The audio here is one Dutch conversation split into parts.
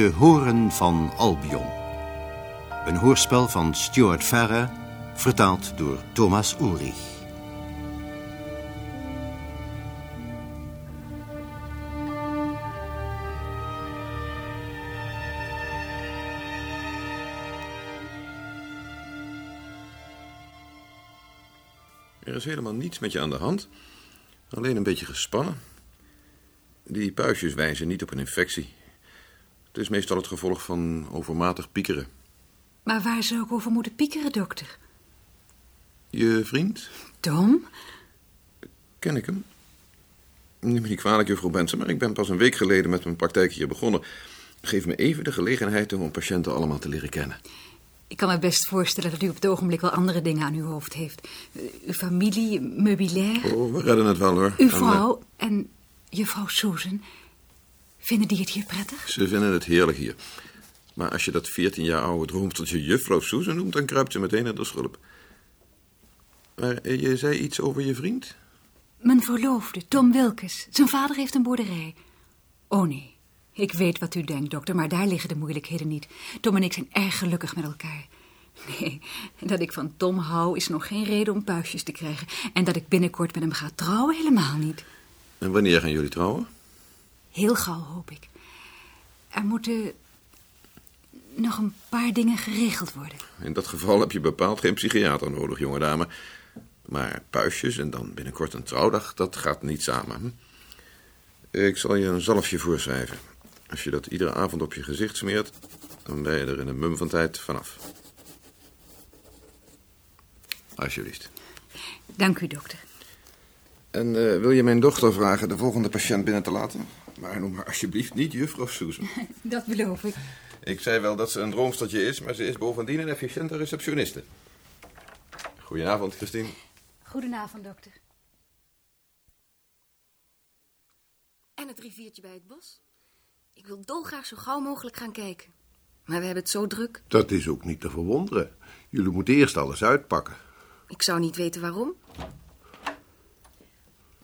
De Horen van Albion. Een hoorspel van Stuart Farrer, vertaald door Thomas Ulrich. Er is helemaal niets met je aan de hand. Alleen een beetje gespannen. Die puistjes wijzen niet op een infectie. Het is meestal het gevolg van overmatig piekeren. Maar waar zou ik over moeten piekeren, dokter? Je vriend? Tom? Ken ik hem? Neem me niet kwalijk, juffrouw Benson, maar ik ben pas een week geleden met mijn praktijk hier begonnen. Geef me even de gelegenheid om patiënten allemaal te leren kennen. Ik kan me best voorstellen dat u op het ogenblik wel andere dingen aan uw hoofd heeft. Uh, Uw familie, meubilair, Oh, we redden het wel hoor. uw En, vrouw en juffrouw Susan. Vinden die het hier prettig? ze vinden het heerlijk hier. Maar als je dat 14 jaar oude droomsteltje juffrouw Susan noemt, dan kruipt ze meteen naar de schulp. Maar eh, je zei iets over je vriend? Mijn verloofde, Tom Wilkes. Zijn vader heeft een boerderij. Oh nee, ik weet wat u denkt, dokter, maar daar liggen de moeilijkheden niet. Tom en ik zijn erg gelukkig met elkaar. Nee, dat ik van Tom hou is nog geen reden om puistjes te krijgen. En dat ik binnenkort met hem ga trouwen, helemaal niet. En wanneer gaan jullie trouwen? Heel gauw, hoop ik. Er moeten nog een paar dingen geregeld worden. In dat geval heb je bepaald geen psychiater nodig, jonge dame. Maar puistjes en dan binnenkort een trouwdag, dat gaat niet samen. Ik zal je een zalfje voorschrijven. Als je dat iedere avond op je gezicht smeert, dan ben je er in een mum van tijd vanaf. Alsjeblieft. Dank u, dokter. En eh, wil je mijn dochter vragen de volgende patiënt binnen te laten? Maar noem haar alsjeblieft niet juffrouw Susan. Dat beloof ik. Ik zei wel dat ze een droomstertje is, maar ze is bovendien een efficiënte receptioniste. Goedenavond, Christine. Goedenavond, dokter. En het riviertje bij het bos. Ik wil dolgraag zo gauw mogelijk gaan kijken. Maar we hebben het zo druk. Dat is ook niet te verwonderen. Jullie moeten eerst alles uitpakken. Ik zou niet weten waarom.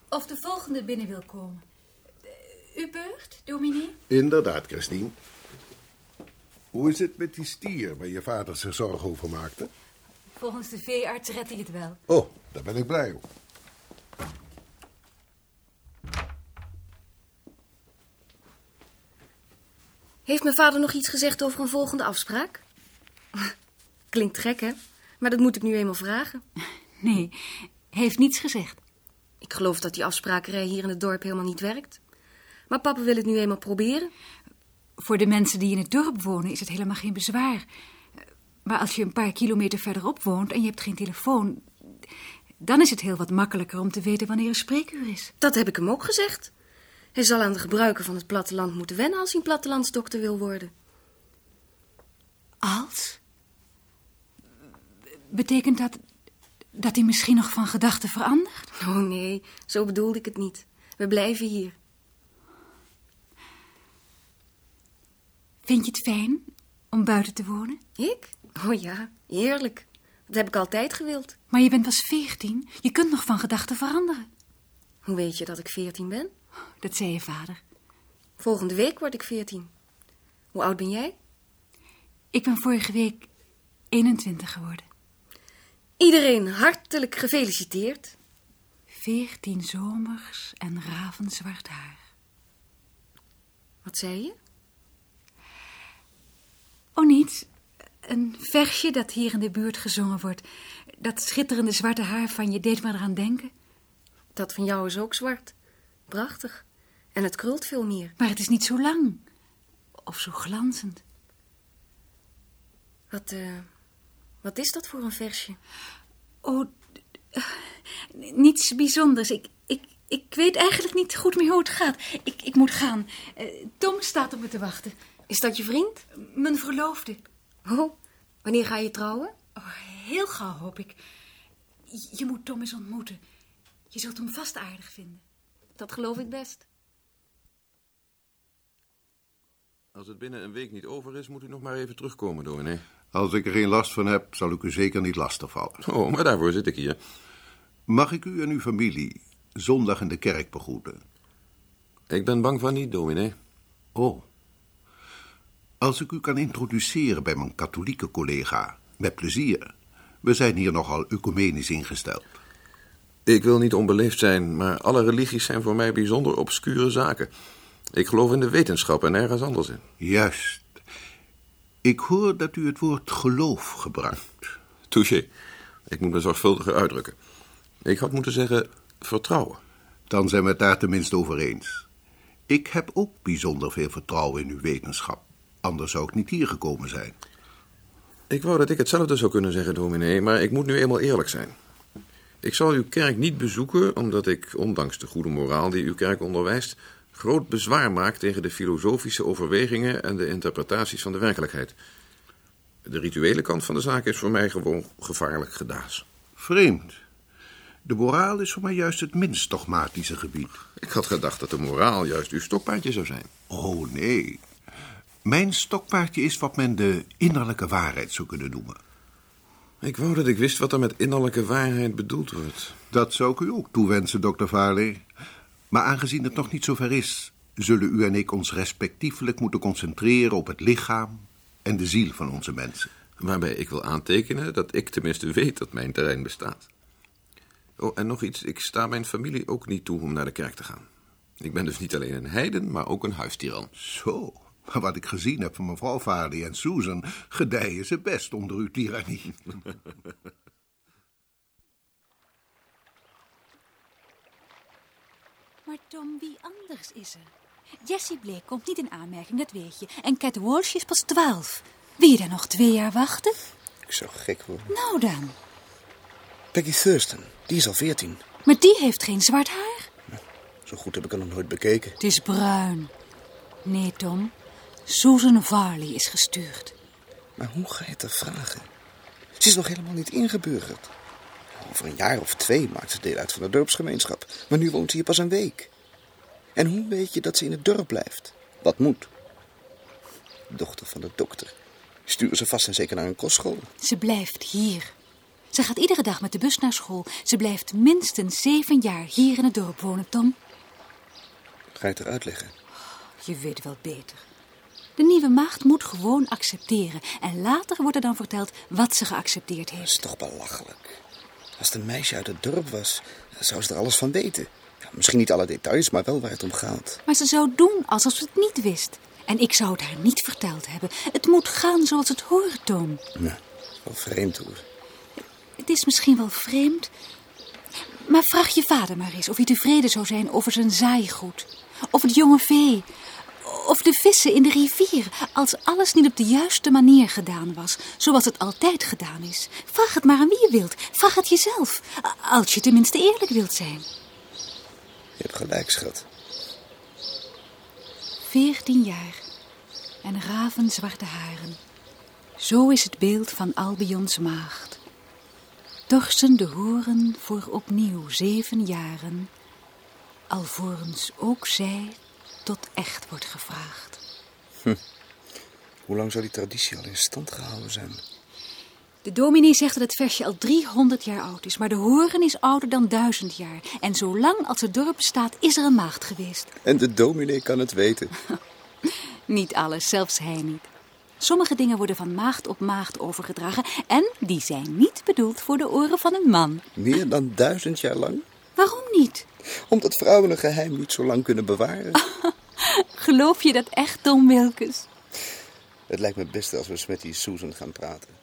Of de volgende binnen wil komen. Eh, U beurt, dominee? Inderdaad, Christine. Hoe is het met die stier waar je vader zich zorgen over maakte? Volgens de veearts redt hij het wel. Oh, daar ben ik blij om. Heeft mijn vader nog iets gezegd over een volgende afspraak? Klinkt gek, hè? Maar dat moet ik nu eenmaal vragen. Nee, hij heeft niets gezegd. Ik geloof dat die afsprakerij hier in het dorp helemaal niet werkt. Maar papa wil het nu eenmaal proberen. Voor de mensen die in het dorp wonen is het helemaal geen bezwaar. Maar als je een paar kilometer verderop woont en je hebt geen telefoon... dan is het heel wat makkelijker om te weten wanneer een spreekuur is. Dat heb ik hem ook gezegd. Hij zal aan de gebruiken van het platteland moeten wennen als hij een plattelandsdokter wil worden. Als? Betekent dat dat hij misschien nog van gedachten verandert? Oh nee, zo bedoelde ik het niet. We blijven hier. Vind je het fijn om buiten te wonen? Ik? Oh ja, heerlijk. Dat heb ik altijd gewild. Maar je bent pas veertien. Je kunt nog van gedachten veranderen. Hoe weet je dat ik veertien ben? Dat zei je vader. Volgende week word ik veertien. Hoe oud ben jij? Ik ben vorige week 21 geworden. Iedereen hartelijk gefeliciteerd. Veertien zomers en ravenzwart haar. Wat zei je? Oh, niets. Een versje dat hier in de buurt gezongen wordt. Dat schitterende zwarte haar van je deed me eraan denken. Dat van jou is ook zwart. Prachtig. En het krult veel meer. Maar het is niet zo lang. Of zo glanzend. Wat, eh, wat is dat voor een versje? Oh, eh, niets bijzonders. Ik, ik, ik weet eigenlijk niet goed meer hoe het gaat. Ik, ik moet gaan. Eh, Tom staat op me te wachten. Is dat je vriend? Mijn verloofde. Oh, wanneer ga je trouwen? Oh, heel gauw, hoop ik. Je, moet Tom eens ontmoeten. Je zult hem vast aardig vinden. Dat geloof ik best. Als het binnen een week niet over is, moet u nog maar even terugkomen, dominee. Als ik er geen last van heb, zal ik u zeker niet lastigvallen. Oh, maar daarvoor zit ik hier. Mag ik u en uw familie zondag in de kerk begroeten? Ik ben bang van niet, dominee. Oh. Als ik u kan introduceren bij mijn katholieke collega, met plezier. We zijn hier nogal ecumenisch ingesteld. Ik wil niet onbeleefd zijn, maar alle religies zijn voor mij bijzonder obscure zaken. Ik geloof in de wetenschap en nergens anders in. Juist. Ik hoor dat u het woord geloof gebruikt. Touché. Ik moet me zorgvuldiger uitdrukken. Ik had moeten zeggen vertrouwen. Dan zijn we het daar tenminste over eens. Ik heb ook bijzonder veel vertrouwen in uw wetenschap. Anders zou ik niet hier gekomen zijn. Ik wou dat ik hetzelfde zou kunnen zeggen, dominee, maar ik moet nu eenmaal eerlijk zijn. Ik zal uw kerk niet bezoeken, omdat ik, ondanks de goede moraal die uw kerk onderwijst, groot bezwaar maak tegen de filosofische overwegingen en de interpretaties van de werkelijkheid. De rituele kant van de zaak is voor mij gewoon gevaarlijk gedaas. Vreemd. De moraal is voor mij juist het minst dogmatische gebied. Ik had gedacht dat de moraal juist uw stokpaardje zou zijn. Oh, nee. Mijn stokpaardje is wat men de innerlijke waarheid zou kunnen noemen. Ik wou dat ik wist wat er met innerlijke waarheid bedoeld wordt. Dat zou ik u ook toewensen, dokter Varley. Maar aangezien het nog niet zover is, zullen u en ik ons respectievelijk moeten concentreren op het lichaam en de ziel van onze mensen. Waarbij ik wil aantekenen dat ik tenminste weet dat mijn terrein bestaat. Oh, en nog iets. Ik sta mijn familie ook niet toe om naar de kerk te gaan. Ik ben dus niet alleen een heiden, maar ook een huistiran. Zo, maar wat ik gezien heb van mevrouw Varley en Susan, gedijen ze best onder uw tirannie. Maar Tom, wie anders is er? Jessie Blake komt niet in aanmerking, dat weet je. En Cat Walsh is pas twaalf. Wil je dan nog twee jaar wachten? Ik zou gek worden. Nou dan. Peggy Thurston, die is al veertien. Maar die heeft geen zwart haar. Zo goed heb ik haar nog nooit bekeken. Het is bruin. Nee, Tom. Susan Varley is gestuurd. Maar hoe ga je het haar vragen? Ze is nog helemaal niet ingeburgerd. Over een jaar of twee maakt ze deel uit van de dorpsgemeenschap. Maar nu woont ze hier pas een week. En hoe weet je dat ze in het dorp blijft? Wat moet? Dochter van de dokter. Sturen ze vast en zeker naar een kostschool. Ze blijft hier. Ze gaat iedere dag met de bus naar school. Ze blijft minstens zeven jaar hier in het dorp wonen, Tom. Ga je het eruit leggen? Je weet wel beter. De nieuwe maagd moet gewoon accepteren. En later wordt er dan verteld wat ze geaccepteerd Dat heeft. is toch belachelijk. Als het een meisje uit het dorp was, zou ze er alles van weten. Ja, misschien niet alle details, maar wel waar het om gaat. Maar ze zou doen alsof ze het niet wist. En ik zou het haar niet verteld hebben. Het moet gaan zoals het hoort, Tom. Ja, wel vreemd hoor. Het is misschien wel vreemd. Maar vraag je vader maar eens of hij tevreden zou zijn over zijn zaaigoed. Of het jonge vee. Of de vissen in de rivier. Als alles niet op de juiste manier gedaan was. Zoals het altijd gedaan is. Vraag het maar aan wie je wilt. Vraag het jezelf. Als je tenminste eerlijk wilt zijn. Je hebt gelijk, schat. Veertien jaar. En ravenzwarte haren. Zo is het beeld van Albions maagd. Dorsten de horen voor opnieuw zeven jaren, alvorens ook zij tot echt wordt gevraagd. Hoe lang zou die traditie al in stand gehouden zijn? De dominee zegt dat het versje al 300 jaar oud is, maar de horen is ouder dan duizend jaar. En zolang als het dorp bestaat, is er een maagd geweest. En de dominee kan het weten. Niet alles, zelfs hij niet. Sommige dingen worden van maagd op maagd overgedragen en die zijn niet bedoeld voor de oren van een man. Meer dan duizend jaar lang? Waarom niet? Omdat vrouwen een geheim niet zo lang kunnen bewaren. Geloof je dat echt, Tom Wilkes? Het lijkt me het beste als we eens met die Susan gaan praten.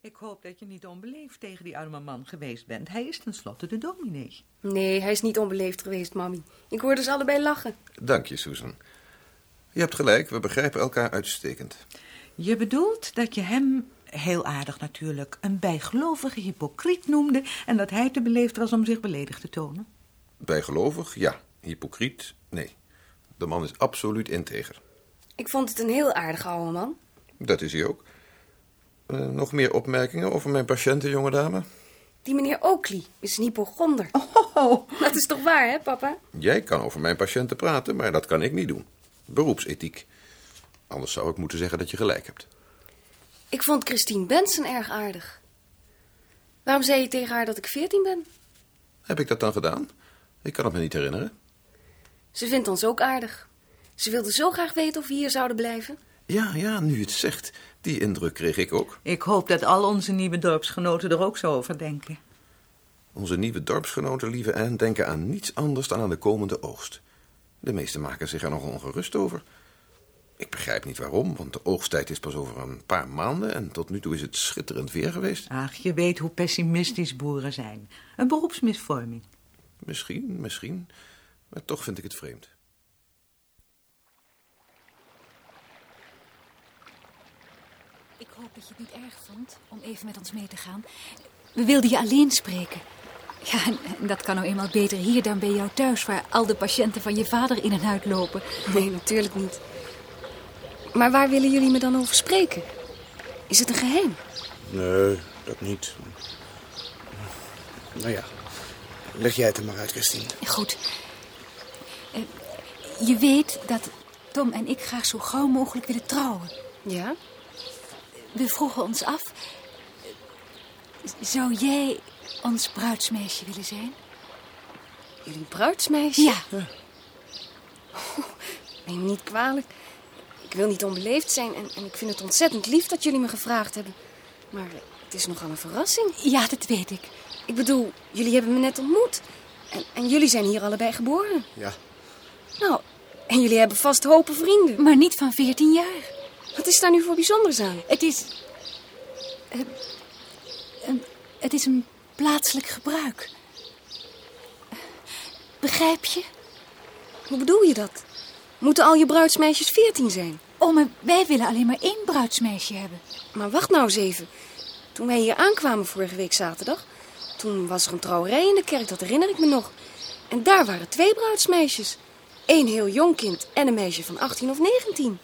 Ik hoop dat je niet onbeleefd tegen die arme man geweest bent. Hij is tenslotte de dominee. Nee, hij is niet onbeleefd geweest, mami. Ik hoorde ze allebei lachen. Dank je, Susan. Je hebt gelijk, we begrijpen elkaar uitstekend. Je bedoelt dat je hem, heel aardig natuurlijk, een bijgelovige hypocriet noemde... en dat hij te beleefd was om zich beledigd te tonen? Bijgelovig, ja. Hypocriet, nee. De man is absoluut integer. Ik vond het een heel aardige oude man. Dat is hij ook. Eh, nog meer opmerkingen over mijn patiënten, jonge dame? Die meneer Oakley is een hypochonder. Oh, Dat is toch waar, hè, papa? Jij kan over mijn patiënten praten, maar dat kan ik niet doen. Beroepsethiek. Anders zou ik moeten zeggen dat je gelijk hebt. Ik vond Christine Benson erg aardig. Waarom zei je tegen haar dat ik veertien ben? Heb ik dat dan gedaan? Ik kan het me niet herinneren. Ze vindt ons ook aardig. Ze wilde zo graag weten of we hier zouden blijven. Ja, ja, nu het zegt. Die indruk kreeg ik ook. Ik hoop dat al onze nieuwe dorpsgenoten er ook zo over denken. Onze nieuwe dorpsgenoten, lieve Anne, denken aan niets anders dan aan de komende oogst. De meesten maken zich er nog ongerust over. Ik begrijp niet waarom, want de oogsttijd is pas over een paar maanden en tot nu toe is het schitterend weer geweest. Ach, je weet hoe pessimistisch boeren zijn. Een beroepsmisvorming. Misschien, misschien, maar toch vind ik het vreemd. Ik hoop dat je het niet erg vond om even met ons mee te gaan. We wilden je alleen spreken. Ja, en, en dat kan nou eenmaal beter hier dan bij jou thuis... waar al de patiënten van je vader in en uit lopen. Nee, natuurlijk niet. Maar waar willen jullie me dan over spreken? Is het een geheim? Nee, dat niet. Nou ja, leg jij het er maar uit, Christine. Goed. Eh, je weet dat Tom en ik graag zo gauw mogelijk willen trouwen. Ja? We vroegen ons af... Zou jij ons bruidsmeisje willen zijn? Jullie bruidsmeisje? Ja. Oh, neem me niet kwalijk. Ik wil niet onbeleefd zijn en, en ik vind het ontzettend lief dat jullie me gevraagd hebben. Maar het is nogal een verrassing. Ja, dat weet ik. Ik bedoel, jullie hebben me net ontmoet. En, en jullie zijn hier allebei geboren. Ja, Nou, en jullie hebben vast hopen vrienden. Maar niet van 14 jaar. Wat is daar nu voor bijzonders aan? Het is... eh, een- het is een plaatselijk gebruik. Begrijp je? Hoe bedoel je dat? Moeten al je bruidsmeisjes veertien zijn? Oh, maar wij willen alleen maar één bruidsmeisje hebben. Maar wacht nou eens even. Toen wij hier aankwamen vorige week zaterdag... toen was er een trouwerij in de kerk, dat herinner ik me nog. En daar waren twee bruidsmeisjes. Eén heel jong kind en een meisje van 18 of 19.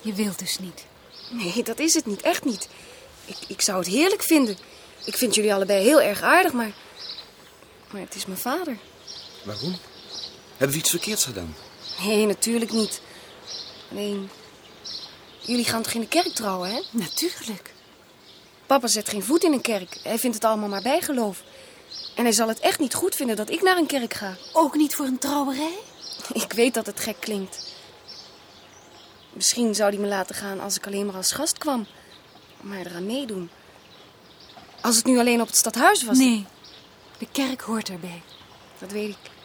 Je wilt dus niet. Nee, dat is het niet. Echt niet. Ik, ik zou het heerlijk vinden. Ik vind jullie allebei heel erg aardig, maar... Maar het is mijn vader. waarom? Hebben we iets verkeerds gedaan? Nee, natuurlijk niet. Alleen... Jullie gaan toch in de kerk trouwen, hè? Natuurlijk. Papa zet geen voet in een kerk. Hij vindt het allemaal maar bijgeloof. En hij zal het echt niet goed vinden dat ik naar een kerk ga. Ook niet voor een trouwerij? Ik weet dat het gek klinkt. Misschien zou hij me laten gaan als ik alleen maar als gast kwam. Maar eraan meedoen. Als het nu alleen op het stadhuis was. Nee, de kerk hoort erbij. Dat weet ik.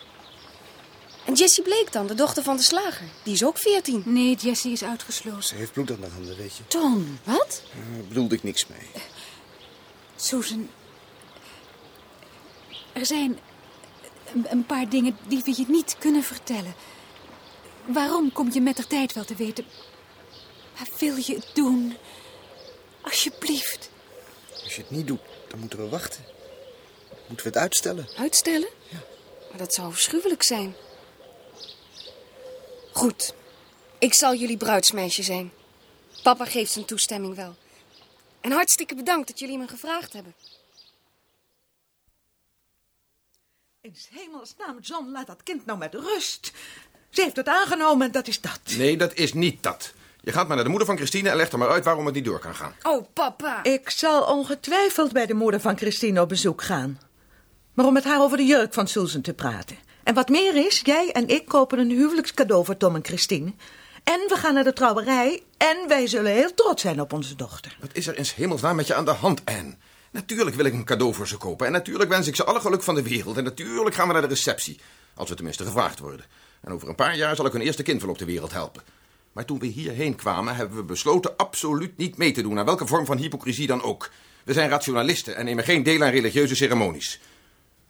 En Jessie Bleek dan, de dochter van de slager. Die is ook veertien. Nee, Jessie is uitgesloten. Ze heeft bloed aan de handen, weet je. Tom, Wat? Daar bedoelde ik niks mee. Susan. Er zijn een, een paar dingen die we je niet kunnen vertellen. Waarom kom je met de tijd wel te weten? Maar wil je het doen? Alsjeblieft. Als je het niet doet, dan moeten we wachten. Moeten we het uitstellen? Uitstellen? Ja. Maar dat zou afschuwelijk zijn. Goed. Ik zal jullie bruidsmeisje zijn. Papa geeft zijn toestemming wel. En hartstikke bedankt dat jullie me gevraagd hebben. In 's hemelsnaam, John, laat dat kind nou met rust. Ze heeft het aangenomen en dat is dat. Nee, dat is niet dat. Je gaat maar naar de moeder van Christine en legt er maar uit waarom het niet door kan gaan. Oh, papa. Ik zal ongetwijfeld bij de moeder van Christine op bezoek gaan. Maar om met haar over de jurk van Susan te praten. En wat meer is, jij en ik kopen een huwelijkscadeau voor Tom en Christine. En we gaan naar de trouwerij. En wij zullen heel trots zijn op onze dochter. Wat is er in hemelsnaam met je aan de hand, Anne? Natuurlijk wil ik een cadeau voor ze kopen. En natuurlijk wens ik ze alle geluk van de wereld. En natuurlijk gaan we naar de receptie. Als we tenminste gevraagd worden. En over een paar jaar zal ik hun eerste kind wel op de wereld helpen. Maar toen we hierheen kwamen, hebben we besloten absoluut niet mee te doen aan welke vorm van hypocrisie dan ook. We zijn rationalisten en nemen geen deel aan religieuze ceremonies.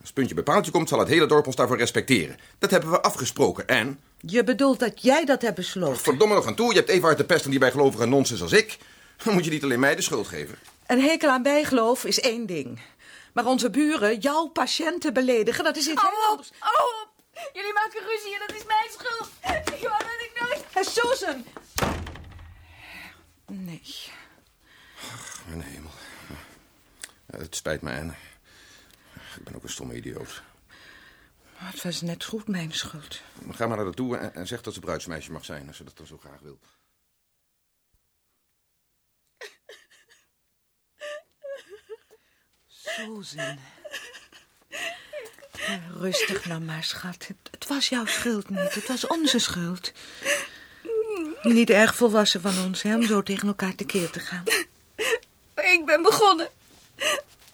Als puntje bij paaltje komt, zal het hele dorp ons daarvoor respecteren. Dat hebben we afgesproken. En, Je bedoelt dat jij dat hebt besloten. verdomme nog aan toe, je hebt even hard de pest aan die bijgelovige nonsens als ik. Dan moet je niet alleen mij de schuld geven. Een hekel aan bijgeloof is één ding. Maar onze buren, jouw patiënten beledigen, dat is iets heel anders. Oh, jullie maken ruzie en dat is mijn schuld. Ik wou dat ik nooit... Hé, Susan! Nee. Mijn hemel. Het spijt me, Anne. Ik ben ook een stomme idioot. Het was net goed mijn schuld. Ga maar naar haar toe en, en zeg dat ze bruidsmeisje mag zijn, als ze dat dan zo graag wil. Susan. Rustig nou maar, schat. Het, was jouw schuld niet. Het was onze schuld. Niet erg volwassen van ons, hè, om zo tegen elkaar tekeer te gaan. Ik ben begonnen.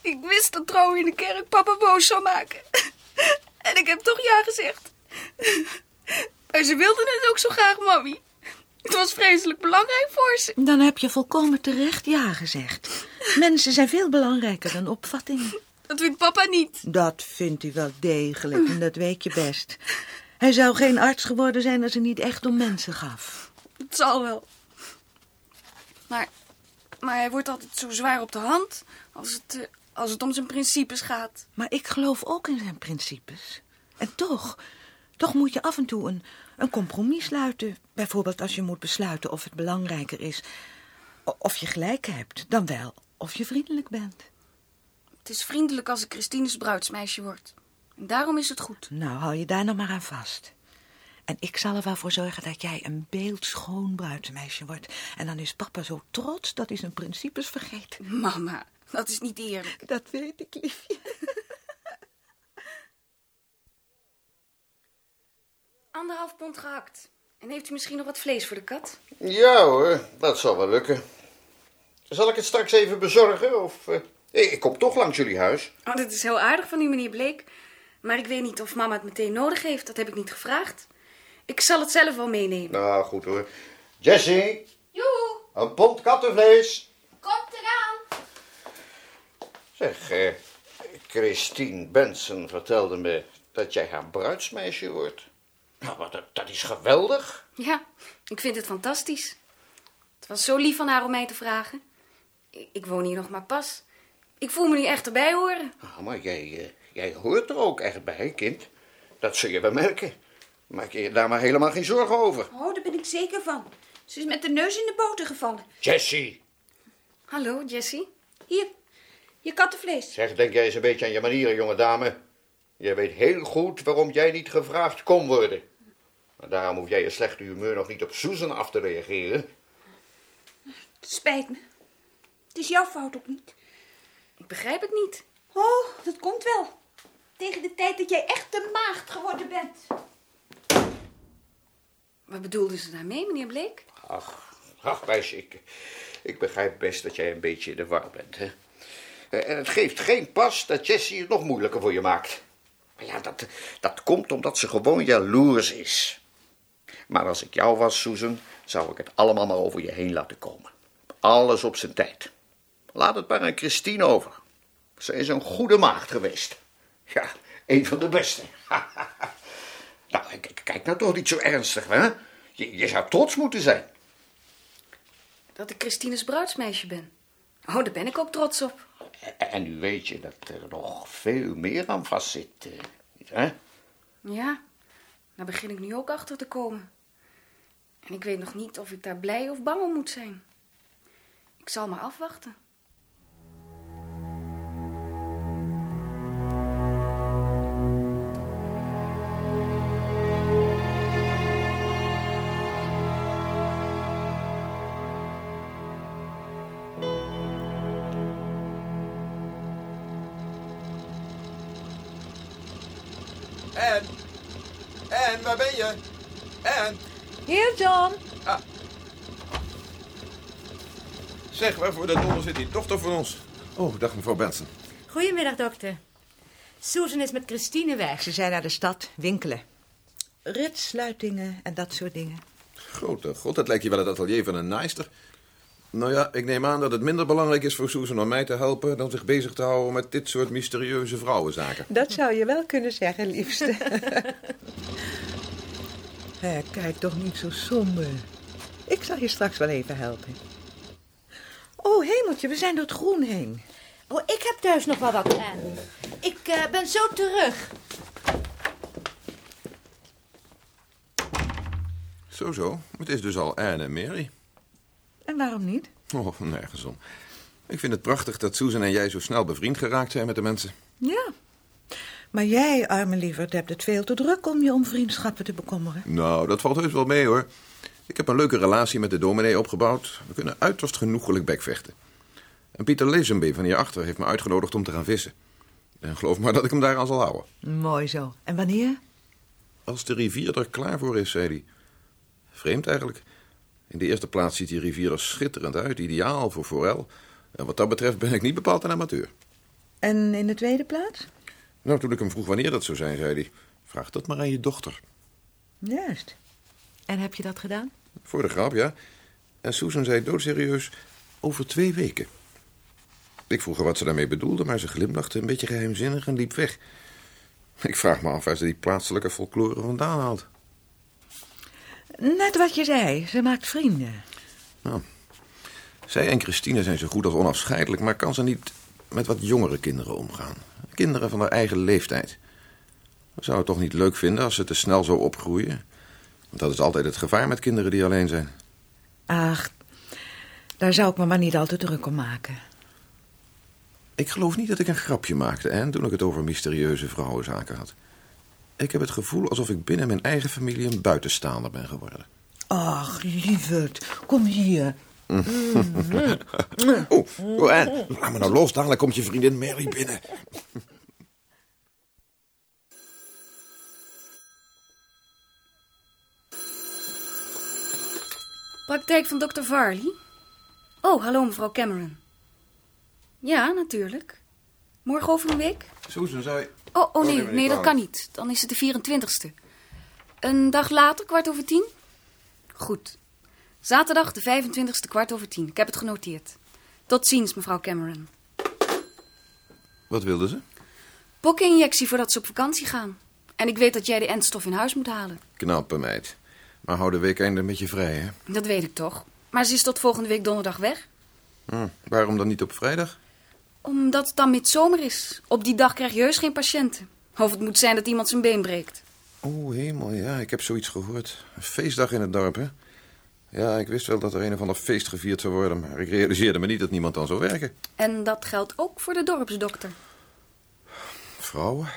Ik wist dat trouwen in de kerk papa boos zou maken. En ik heb toch ja gezegd. Maar ze wilden het ook zo graag, mami. Het was vreselijk belangrijk voor ze. Dan heb je volkomen terecht ja gezegd. Mensen zijn veel belangrijker dan opvattingen. Dat vindt papa niet. Dat vindt hij wel degelijk en dat weet je best. Hij zou geen arts geworden zijn als hij niet echt om mensen gaf. Het zal wel. Maar, maar hij wordt altijd zo zwaar op de hand als het, eh, als het om zijn principes gaat. Maar ik geloof ook in zijn principes. En toch, toch moet je af en toe een, een compromis sluiten. Bijvoorbeeld als je moet besluiten of het belangrijker is... of je gelijk hebt, dan wel of je vriendelijk bent. Het is vriendelijk als ik Christines bruidsmeisje word. En daarom is het goed. Nou, hou je daar nog maar aan vast. En ik zal er wel voor zorgen dat jij een beeldschoon bruidsmeisje wordt. En dan is papa zo trots dat hij zijn principes vergeet. Mama, dat is niet eerlijk. Dat weet ik, liefje. Anderhalf pond gehakt. En heeft u misschien nog wat vlees voor de kat? Ja hoor, dat zal wel lukken. Zal ik het straks even bezorgen? Of, eh, ik kom toch langs jullie huis. Oh, dat is heel aardig van u, meneer Bleek. Maar ik weet niet of mama het meteen nodig heeft. Dat heb ik niet gevraagd. Ik zal het zelf wel meenemen. Nou, goed hoor. Jessie, Joe, een pond kattenvlees. komt eraan. Zeg, eh, Christine Benson vertelde me dat jij haar bruidsmeisje wordt. Nou, maar dat, dat is geweldig. Ja, ik vind het fantastisch. Het was zo lief van haar om mij te vragen. Ik, ik woon hier nog maar pas. Ik voel me nu echt erbij horen. Nou, maar jij, eh, jij hoort er ook echt bij, kind. Dat zul je wel merken. Maak je je daar maar helemaal geen zorgen over. Oh, daar ben ik zeker van. Ze is met de neus in de boter gevallen. Jessie, Hallo, Jessie. Hier, je kattenvlees. zeg, denk jij eens een beetje aan je manieren, jonge dame. Jij weet heel goed waarom jij niet gevraagd kon worden. Maar daarom hoef jij je slechte humeur nog niet op Susan af te reageren. Het spijt me. Het is jouw fout ook niet. Ik begrijp het niet. Oh, dat komt wel. Tegen de tijd dat jij echt de maagd geworden bent. Wat bedoelden ze daarmee, meneer Bleek? Ach, ach meisje, ik, ik begrijp best dat jij een beetje in de war bent. Hè? Eh, En het geeft geen pas dat Jessie het nog moeilijker voor je maakt. Maar ja, dat, dat komt omdat ze gewoon jaloers is. Maar als ik jou was, Susan, zou ik het allemaal maar over je heen laten komen. Alles op zijn tijd. Laat het maar aan Christine over. Ze is een goede maagd geweest. Ja, een van de beste. nou, kijk nou toch niet zo ernstig, hè? Je, je zou trots moeten zijn. Dat ik Christines bruidsmeisje ben. Oh, daar ben ik ook trots op. En nu weet je dat er nog veel meer aan vastzit. eh, hè? Ja, daar begin ik nu ook achter te komen. En ik weet nog niet of ik daar blij of bang om moet zijn. Ik zal maar afwachten. John. Zeg, waarvoor de donder zit die dochter van ons? Oh, dag mevrouw Benson. Goedemiddag, dokter. Susan is met Christine weg. Ze zijn naar de stad winkelen. Ritsluitingen en dat soort dingen. Grote god, dat lijkt je wel het atelier van een naaister. Nou ja, ik neem aan dat het minder belangrijk is voor Susan om mij te helpen... dan zich bezig te houden met dit soort mysterieuze vrouwenzaken. Dat zou je wel kunnen zeggen, liefste. Hé, kijk toch niet zo somber. Ik zal je straks wel even helpen. Oh, hemeltje, we zijn door het groen heen. Oh, ik heb thuis nog wel wat aan. Ik eh, ben zo terug. Zo, zo. Het is dus al Anne en Mary. En waarom niet? Oh, nergens om. Ik vind het prachtig dat Susan en jij zo snel bevriend geraakt zijn met de mensen. Ja. Maar jij, arme lieverd, hebt het veel te druk om je om vriendschappen te bekommeren. Nou, dat valt heus wel mee hoor. Ik heb een leuke relatie met de dominee opgebouwd. We kunnen uiterst genoegelijk bekvechten. En Pieter Lezenby van hierachter heeft me uitgenodigd om te gaan vissen. En geloof maar dat ik hem daar aan zal houden. Mooi zo. En wanneer? Als de rivier er klaar voor is, zei hij. Vreemd eigenlijk. In de eerste plaats ziet die rivier er schitterend uit, ideaal voor forel. En wat dat betreft ben ik niet bepaald een amateur. En in de tweede plaats? Nou, toen ik hem vroeg wanneer dat zou zijn, zei hij... Vraag dat maar aan je dochter. Juist. En heb je dat gedaan? Voor de grap, ja. En Susan zei doodserieus... Over twee weken. Ik vroeg haar wat ze daarmee bedoelde, maar ze glimlachte een beetje geheimzinnig en liep weg. Ik vraag me af waar ze die plaatselijke folklore vandaan haalt. Net wat je zei, ze maakt vrienden. Nou, zij en Christine zijn zo goed als onafscheidelijk, maar kan ze niet met wat jongere kinderen omgaan? Kinderen van haar eigen leeftijd. We zou het toch niet leuk vinden als ze te snel zo opgroeien? Want dat is altijd het gevaar met kinderen die alleen zijn. Ach, daar zou ik me maar niet al te druk om maken. Ik geloof niet dat ik een grapje maakte, en toen ik het over mysterieuze vrouwenzaken had. Ik heb het gevoel alsof ik binnen mijn eigen familie een buitenstaander ben geworden. Ach, lieverd, kom hier. Oeh, oh, Anne, laat me nou los, dadelijk komt je vriendin Mary binnen. Praktijk van dokter Varley? Oh, hallo mevrouw Cameron. Ja, natuurlijk. Morgen over een week? Susan, zou je... Oh, oh nee, niet nee, dat kan niet. Dan is het de 24ste. Een dag later, kwart over tien? Goed. Zaterdag de 25ste, kwart over tien. Ik heb het genoteerd. Tot ziens, mevrouw Cameron. Wat wilde ze? Pokkeninjectie voordat ze op vakantie gaan. En ik weet dat jij de endstof in huis moet halen. Knappe meid. Maar hou de weekende een beetje vrij, hè? Dat weet ik toch. Maar ze is tot volgende week donderdag weg. Hm, waarom dan niet op vrijdag? Omdat het dan midzomer is. Op die dag krijg je heus geen patiënten. Of het moet zijn dat iemand zijn been breekt. Oh, hemel, ja, ik heb zoiets gehoord. Een feestdag in het dorp, hè? Ja, ik wist wel dat er een of ander feest gevierd zou worden, maar ik realiseerde me niet dat niemand dan zou werken. En dat geldt ook voor de dorpsdokter. Vrouwen?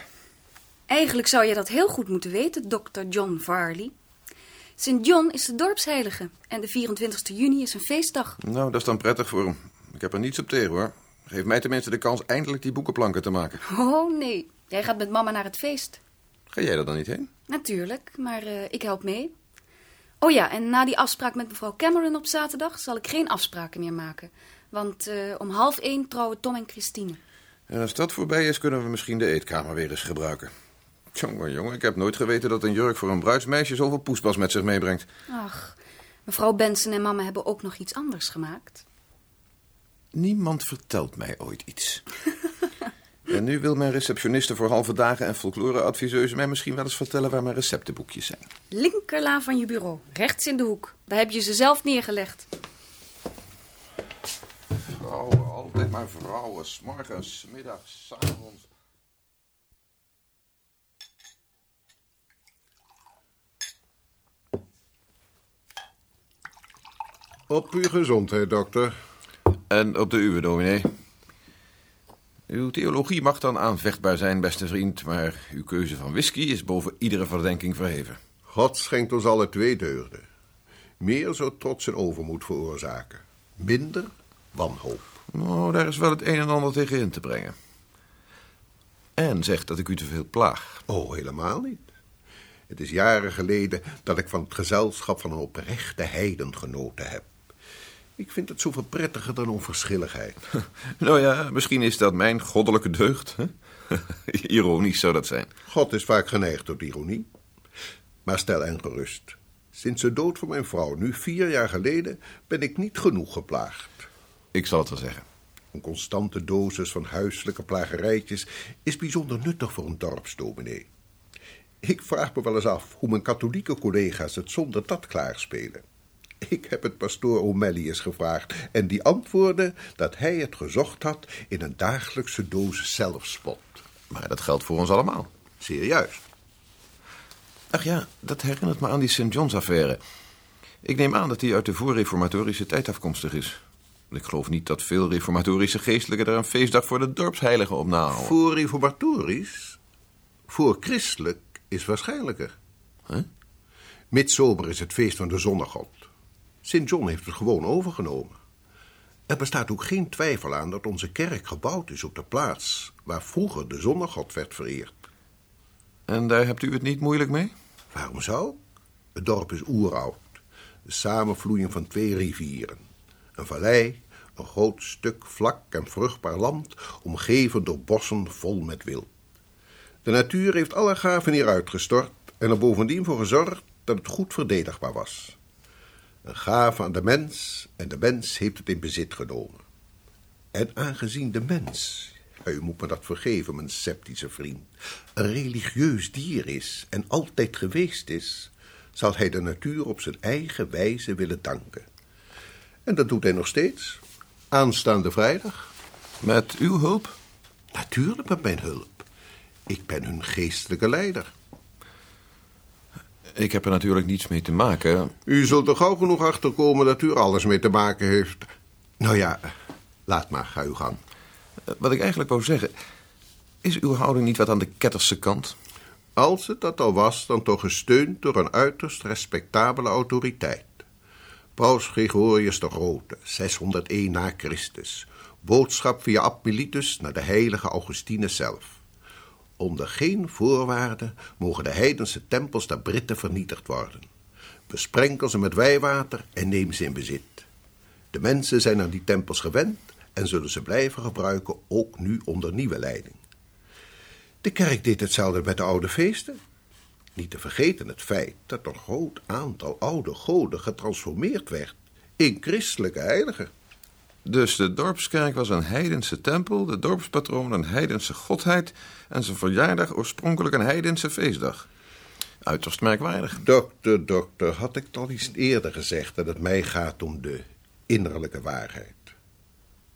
Eigenlijk zou je dat heel goed moeten weten, dokter John Varley. St. John is de dorpsheilige en de 24 juni is een feestdag. Nou, dat is dan prettig voor hem. Ik heb er niets op tegen, hoor. Geef mij tenminste de kans eindelijk die boekenplanken te maken. Oh nee, jij gaat met mama naar het feest. Ga jij er dan niet heen? Natuurlijk, maar eh, ik help mee. Oh ja, en na die afspraak met mevrouw Cameron op zaterdag zal ik geen afspraken meer maken. Want eh, om half één trouwen Tom en Christine. En als dat voorbij is, kunnen we misschien de eetkamer weer eens gebruiken. Jongen, jongen, ik heb nooit geweten dat een jurk voor een bruidsmeisje zoveel poespas met zich meebrengt. Ach, mevrouw Benson en mama hebben ook nog iets anders gemaakt. Niemand vertelt mij ooit iets. en nu wil mijn receptioniste voor halve dagen en folkloreadviseuse mij misschien wel eens vertellen waar mijn receptenboekjes zijn. Linkerla van je bureau, rechts in de hoek. Daar heb je ze zelf neergelegd. Vrouwen, altijd maar vrouwen. S'morgens, middags, s'avonds. Op uw gezondheid, dokter. En op de uwe, dominee. Uw theologie mag dan aanvechtbaar zijn, beste vriend, maar uw keuze van whisky is boven iedere verdenking verheven. God schenkt ons alle twee deugden. Meer zou trots en overmoed veroorzaken. Minder wanhoop. Nou, daar is wel het een en ander tegen in te brengen. En zegt dat ik u te veel plaag. Oh, helemaal niet. Het is jaren geleden dat ik van het gezelschap van een oprechte heiden genoten heb. Ik vind het zoveel prettiger dan onverschilligheid. Nou ja, misschien is dat mijn goddelijke deugd. Hè? Ironisch zou dat zijn. God is vaak geneigd tot ironie. Maar stel en gerust. Sinds de dood van mijn vrouw, nu vier jaar geleden, ben ik niet genoeg geplaagd. Ik zal het wel zeggen. Een constante dosis van huiselijke plagerijtjes is bijzonder nuttig voor een dorpsdominee. Ik vraag me wel eens af hoe mijn katholieke collega's het zonder dat klaarspelen. Ik heb het pastoor O'Malley gevraagd en die antwoordde dat hij het gezocht had in een dagelijkse dosis zelfspot. Maar dat geldt voor ons allemaal. Zeer juist. Ach ja, dat herinnert me aan die St. John's-affaire. Ik neem aan dat die uit de voorreformatorische tijd afkomstig is. Ik geloof niet dat veel reformatorische geestelijken er een feestdag voor de dorpsheilige op nahouden. Voor reformatorisch, voor christelijk is waarschijnlijker. Huh? Midzomer is het feest van de zonnegod. Sint John heeft het gewoon overgenomen. Er bestaat ook geen twijfel aan dat onze kerk gebouwd is op de plaats waar vroeger de zonnegod werd vereerd. En daar hebt u het niet moeilijk mee? Waarom zou? Het dorp is oeroud. De samenvloeiing van twee rivieren. Een vallei, een groot stuk vlak en vruchtbaar land, omgeven door bossen vol met wild. De natuur heeft alle gaven hier uitgestort en er bovendien voor gezorgd dat het goed verdedigbaar was. Een gave aan de mens en de mens heeft het in bezit genomen. En aangezien de mens, u moet me dat vergeven, mijn sceptische vriend, een religieus dier is en altijd geweest is, zal hij de natuur op zijn eigen wijze willen danken. En dat doet hij nog steeds. Aanstaande vrijdag. Met uw hulp? Natuurlijk met mijn hulp. Ik ben hun geestelijke leider. Ik heb er natuurlijk niets mee te maken. U zult er gauw genoeg achterkomen dat u er alles mee te maken heeft. Nou ja, laat maar, ga uw gang. Wat ik eigenlijk wou zeggen... is uw houding niet wat aan de ketterse kant? Als het dat al was, dan toch gesteund door een uiterst respectabele autoriteit. Paus Gregorius de Grote, 601 na Christus. Boodschap via Ab Militus naar de heilige Augustinus zelf. Onder geen voorwaarden mogen de heidense tempels der Britten vernietigd worden. Besprenkel ze met wijwater en neem ze in bezit. De mensen zijn aan die tempels gewend en zullen ze blijven gebruiken, ook nu onder nieuwe leiding. De kerk deed hetzelfde met de oude feesten. Niet te vergeten het feit dat een groot aantal oude goden getransformeerd werd in christelijke heiligen. Dus de dorpskerk was een heidense tempel, de dorpspatroon een heidense godheid en zijn verjaardag oorspronkelijk een heidense feestdag. Uiterst merkwaardig. Dokter, dokter, had ik al iets eerder gezegd dat het mij gaat om de innerlijke waarheid.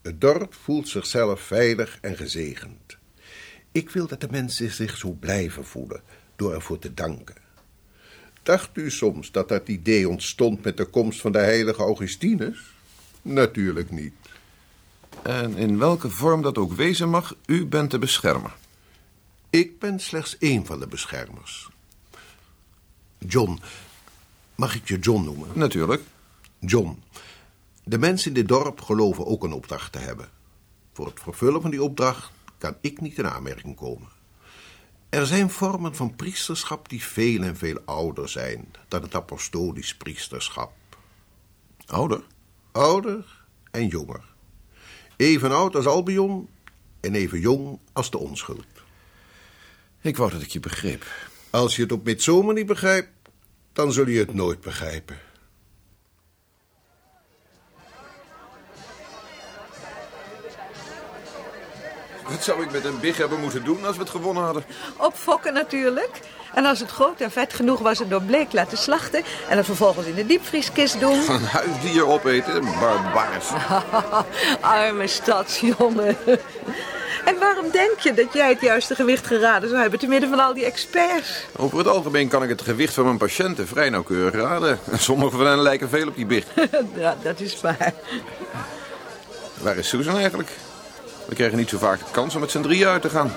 Het dorp voelt zichzelf veilig en gezegend. Ik wil dat de mensen zich zo blijven voelen door ervoor te danken. Dacht u soms dat dat idee ontstond met de komst van de heilige Augustinus? Natuurlijk niet. En in welke vorm dat ook wezen mag, u bent de beschermer. Ik ben slechts één van de beschermers. John, mag ik je John noemen? Natuurlijk. John, de mensen in dit dorp geloven ook een opdracht te hebben. Voor het vervullen van die opdracht kan ik niet in aanmerking komen. Er zijn vormen van priesterschap die veel en veel ouder zijn dan het apostolisch priesterschap. Ouder? Ouder en jonger. Even oud als Albion en even jong als de onschuld. Ik wou dat ik je begreep. Als je het op midzomer niet begrijpt, dan zul je het nooit begrijpen. Wat zou ik met een big hebben moeten doen als we het gewonnen hadden? Opfokken natuurlijk. En als het groot en vet genoeg was, het door bleek laten slachten... en het vervolgens in de diepvrieskist doen. Een huisdier opeten, barbaars. Arme stadsjongen. En waarom denk je dat jij het juiste gewicht geraden zou hebben... te midden van al die experts? Over het algemeen kan ik het gewicht van mijn patiënten vrij nauwkeurig raden. Sommige van hen lijken veel op die big. ja, dat is waar. Waar is Susan eigenlijk? We krijgen niet zo vaak de kans om met z'n drieën uit te gaan.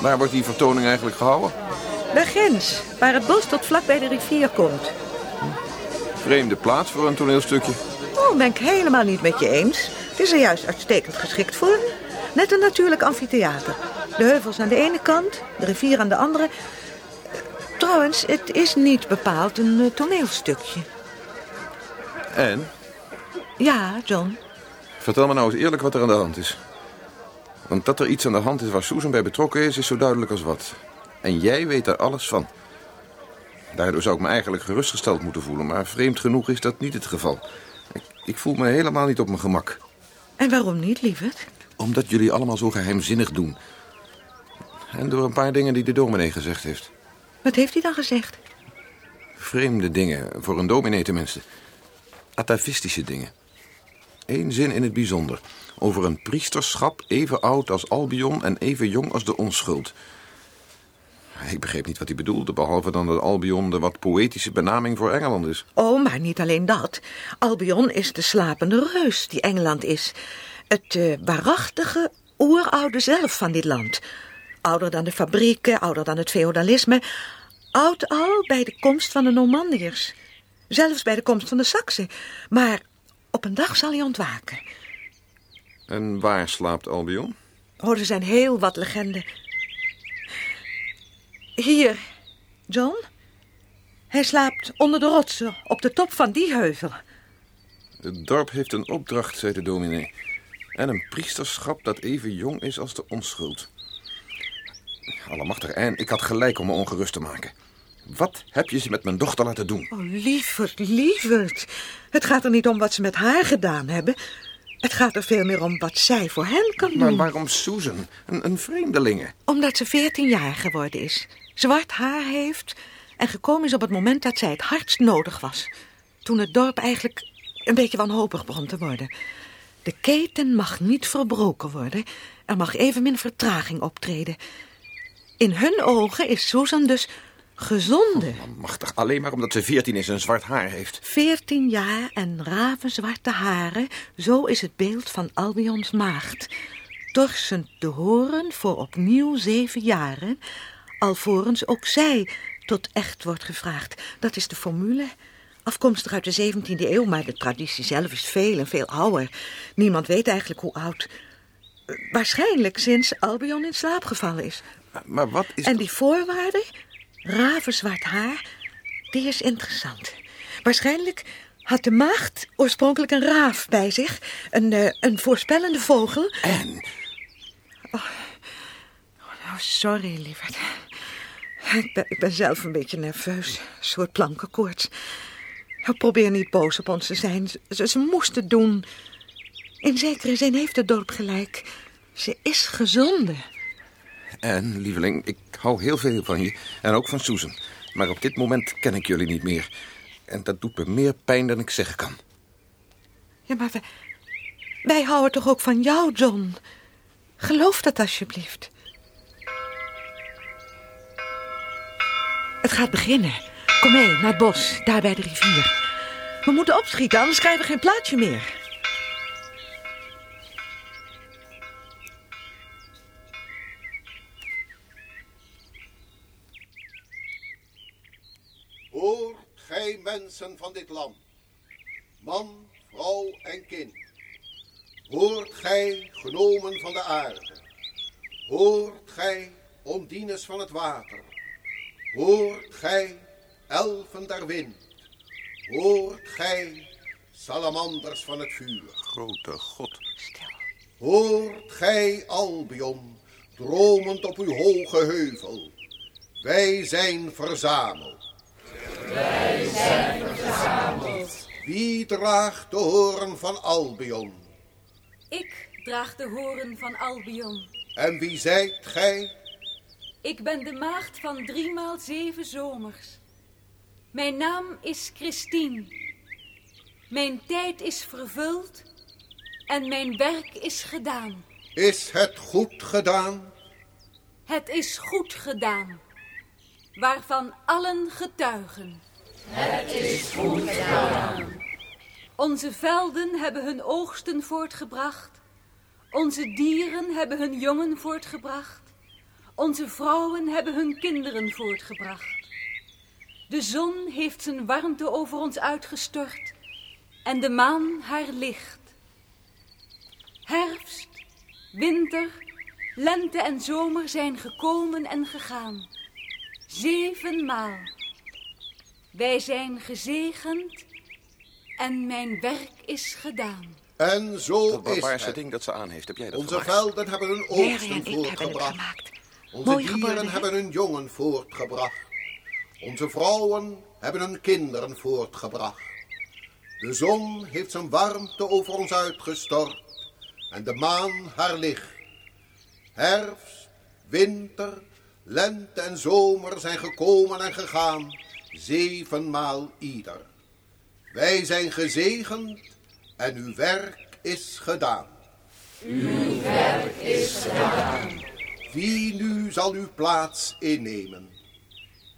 Waar wordt die vertoning eigenlijk gehouden? Bij Gens, waar het bos tot vlak bij de rivier komt. Vreemde plaats voor een toneelstukje. Oh, ben ik helemaal niet met je eens. Het is er juist uitstekend geschikt voor. Net een natuurlijk amfitheater. De heuvels aan de ene kant, de rivier aan de andere. Trouwens, het is niet bepaald een eh, toneelstukje. En? Ja, John. Vertel me nou eens eerlijk wat er aan de hand is. Want dat er iets aan de hand is waar Susan bij betrokken is, is zo duidelijk als wat. En jij weet daar alles van. Daardoor zou ik me eigenlijk gerustgesteld moeten voelen, maar vreemd genoeg is dat niet het geval. Ik, ik voel me helemaal niet op mijn gemak. En waarom niet, lieverd? Omdat jullie allemaal zo geheimzinnig doen. En door een paar dingen die de dominee gezegd heeft. Wat heeft hij dan gezegd? Vreemde dingen, voor een dominee tenminste. Atavistische dingen. Eén zin in het bijzonder. Over een priesterschap even oud als Albion en even jong als de onschuld. Ik begreep niet wat hij bedoelde, behalve dan dat Albion de wat poëtische benaming voor Engeland is. Oh, maar niet alleen dat. Albion is de slapende reus die Engeland is. Het uh, waarachtige oeroude zelf van dit land. Ouder dan de fabrieken, ouder dan het feodalisme. Oud al bij de komst van de Normandiërs. Zelfs bij de komst van de Saksen. Maar Op een dag zal hij ontwaken. En waar slaapt Albion? Oh, er zijn heel wat legenden. Hier, John. Hij slaapt onder de rotsen op de top van die heuvel. Het dorp heeft een opdracht, zei de dominee. En een priesterschap dat even jong is als de onschuld. Allemachtig, en ik had gelijk om me ongerust te maken. Wat heb je ze met mijn dochter laten doen? Oh, lieverd, lieverd. Het gaat er niet om wat ze met haar gedaan hebben. Het gaat er veel meer om wat zij voor hen kan doen. Maar waarom Susan? Een, een vreemdelinge. Omdat ze veertien jaar geworden is. Zwart haar heeft en gekomen is op het moment dat zij het hardst nodig was. Toen het dorp eigenlijk een beetje wanhopig begon te worden. De keten mag niet verbroken worden. Er mag evenmin vertraging optreden. In hun ogen is Susan dus gezonde. Machtig, alleen maar omdat ze veertien is en zwart haar heeft. Veertien jaar en ravenzwarte haren, zo is het beeld van Albions maagd. Torsend de horen voor opnieuw zeven jaren, alvorens ook zij tot echt wordt gevraagd. Dat is de formule. Afkomstig uit de 17e eeuw, maar de traditie zelf is veel en veel ouder. Niemand weet eigenlijk hoe oud. Eh, Waarschijnlijk sinds Albion in slaap gevallen is. Maar wat is... En die voorwaarde, ravenzwart haar, die is interessant. Waarschijnlijk had de maagd oorspronkelijk een raaf bij zich. Een, eh, een voorspellende vogel. En? Oh, sorry, lieverd. Ik ben, ik ben zelf een beetje nerveus. Een soort plankenkoorts. Probeer niet boos op ons te zijn. Ze, ze moest het doen. In zekere zin heeft het dorp gelijk. Ze is gezonde. En, lieveling, ik hou heel veel van je. En ook van Susan. Maar op dit moment ken ik jullie niet meer. En dat doet me meer pijn dan ik zeggen kan. Ja, maar wij, houden toch ook van jou, John? Geloof dat alsjeblieft. Het gaat beginnen. Kom mee, naar het bos, daar bij de rivier. We moeten opschieten, anders krijgen we geen plaatsje meer. Hoort gij mensen van dit land, man, vrouw en kind. Hoort gij genomen van de aarde. Hoort gij ondines van het water. Hoort gij elfen der wind. Hoort gij salamanders van het vuur. Grote God. Hoort gij Albion, dromend op uw hoge heuvel. Wij zijn verzameld. Wij zijn verzameld. Wie draagt de hoorn van Albion? Ik draag de horen van Albion. En wie zijt gij? Ik ben de maagd van driemaal zeven zomers. Mijn naam is Christine. Mijn tijd is vervuld en mijn werk is gedaan. Is het goed gedaan? Het is goed gedaan, waarvan allen getuigen. Het is goed gedaan. Onze velden hebben hun oogsten voortgebracht. Onze dieren hebben hun jongen voortgebracht. Onze vrouwen hebben hun kinderen voortgebracht. De zon heeft zijn warmte over ons uitgestort en de maan haar licht. Herfst, winter, lente en zomer zijn gekomen en gegaan. Zevenmaal. Wij zijn gezegend en mijn werk is gedaan. En zo Dat is barbaarse het. ding dat ze aan heeft, heb jij dat Onze gemaakt? velden hebben hun oogsten voortgebracht. Onze Mooi dieren hebben hun jongen voortgebracht. Onze vrouwen hebben hun kinderen voortgebracht. De zon heeft zijn warmte over ons uitgestort en de maan haar licht. Herfst, winter, lente en zomer zijn gekomen en gegaan, zevenmaal ieder. Wij zijn gezegend en uw werk is gedaan. Uw werk is gedaan. Wie nu zal uw plaats innemen?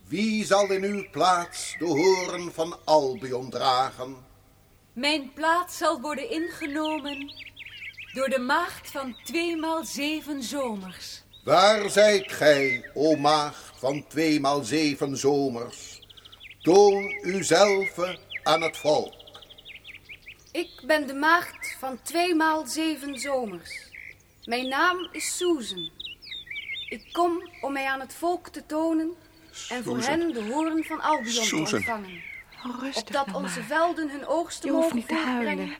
Wie zal in uw plaats de hoorn van Albion dragen? Mijn plaats zal worden ingenomen door de maagd van tweemaal zeven zomers. Waar zijt gij, o maagd van tweemaal zeven zomers? Toon uzelf aan het volk. Ik ben de maagd van tweemaal zeven zomers. Mijn naam is Susan. Ik kom om mij aan het volk te tonen en voor Susan. hen de hoorn van Albion te ontvangen. Oh, rustig Opdat nou onze maar. velden hun oogsten Je hoeft mogen niet te huilen. voortbrengen.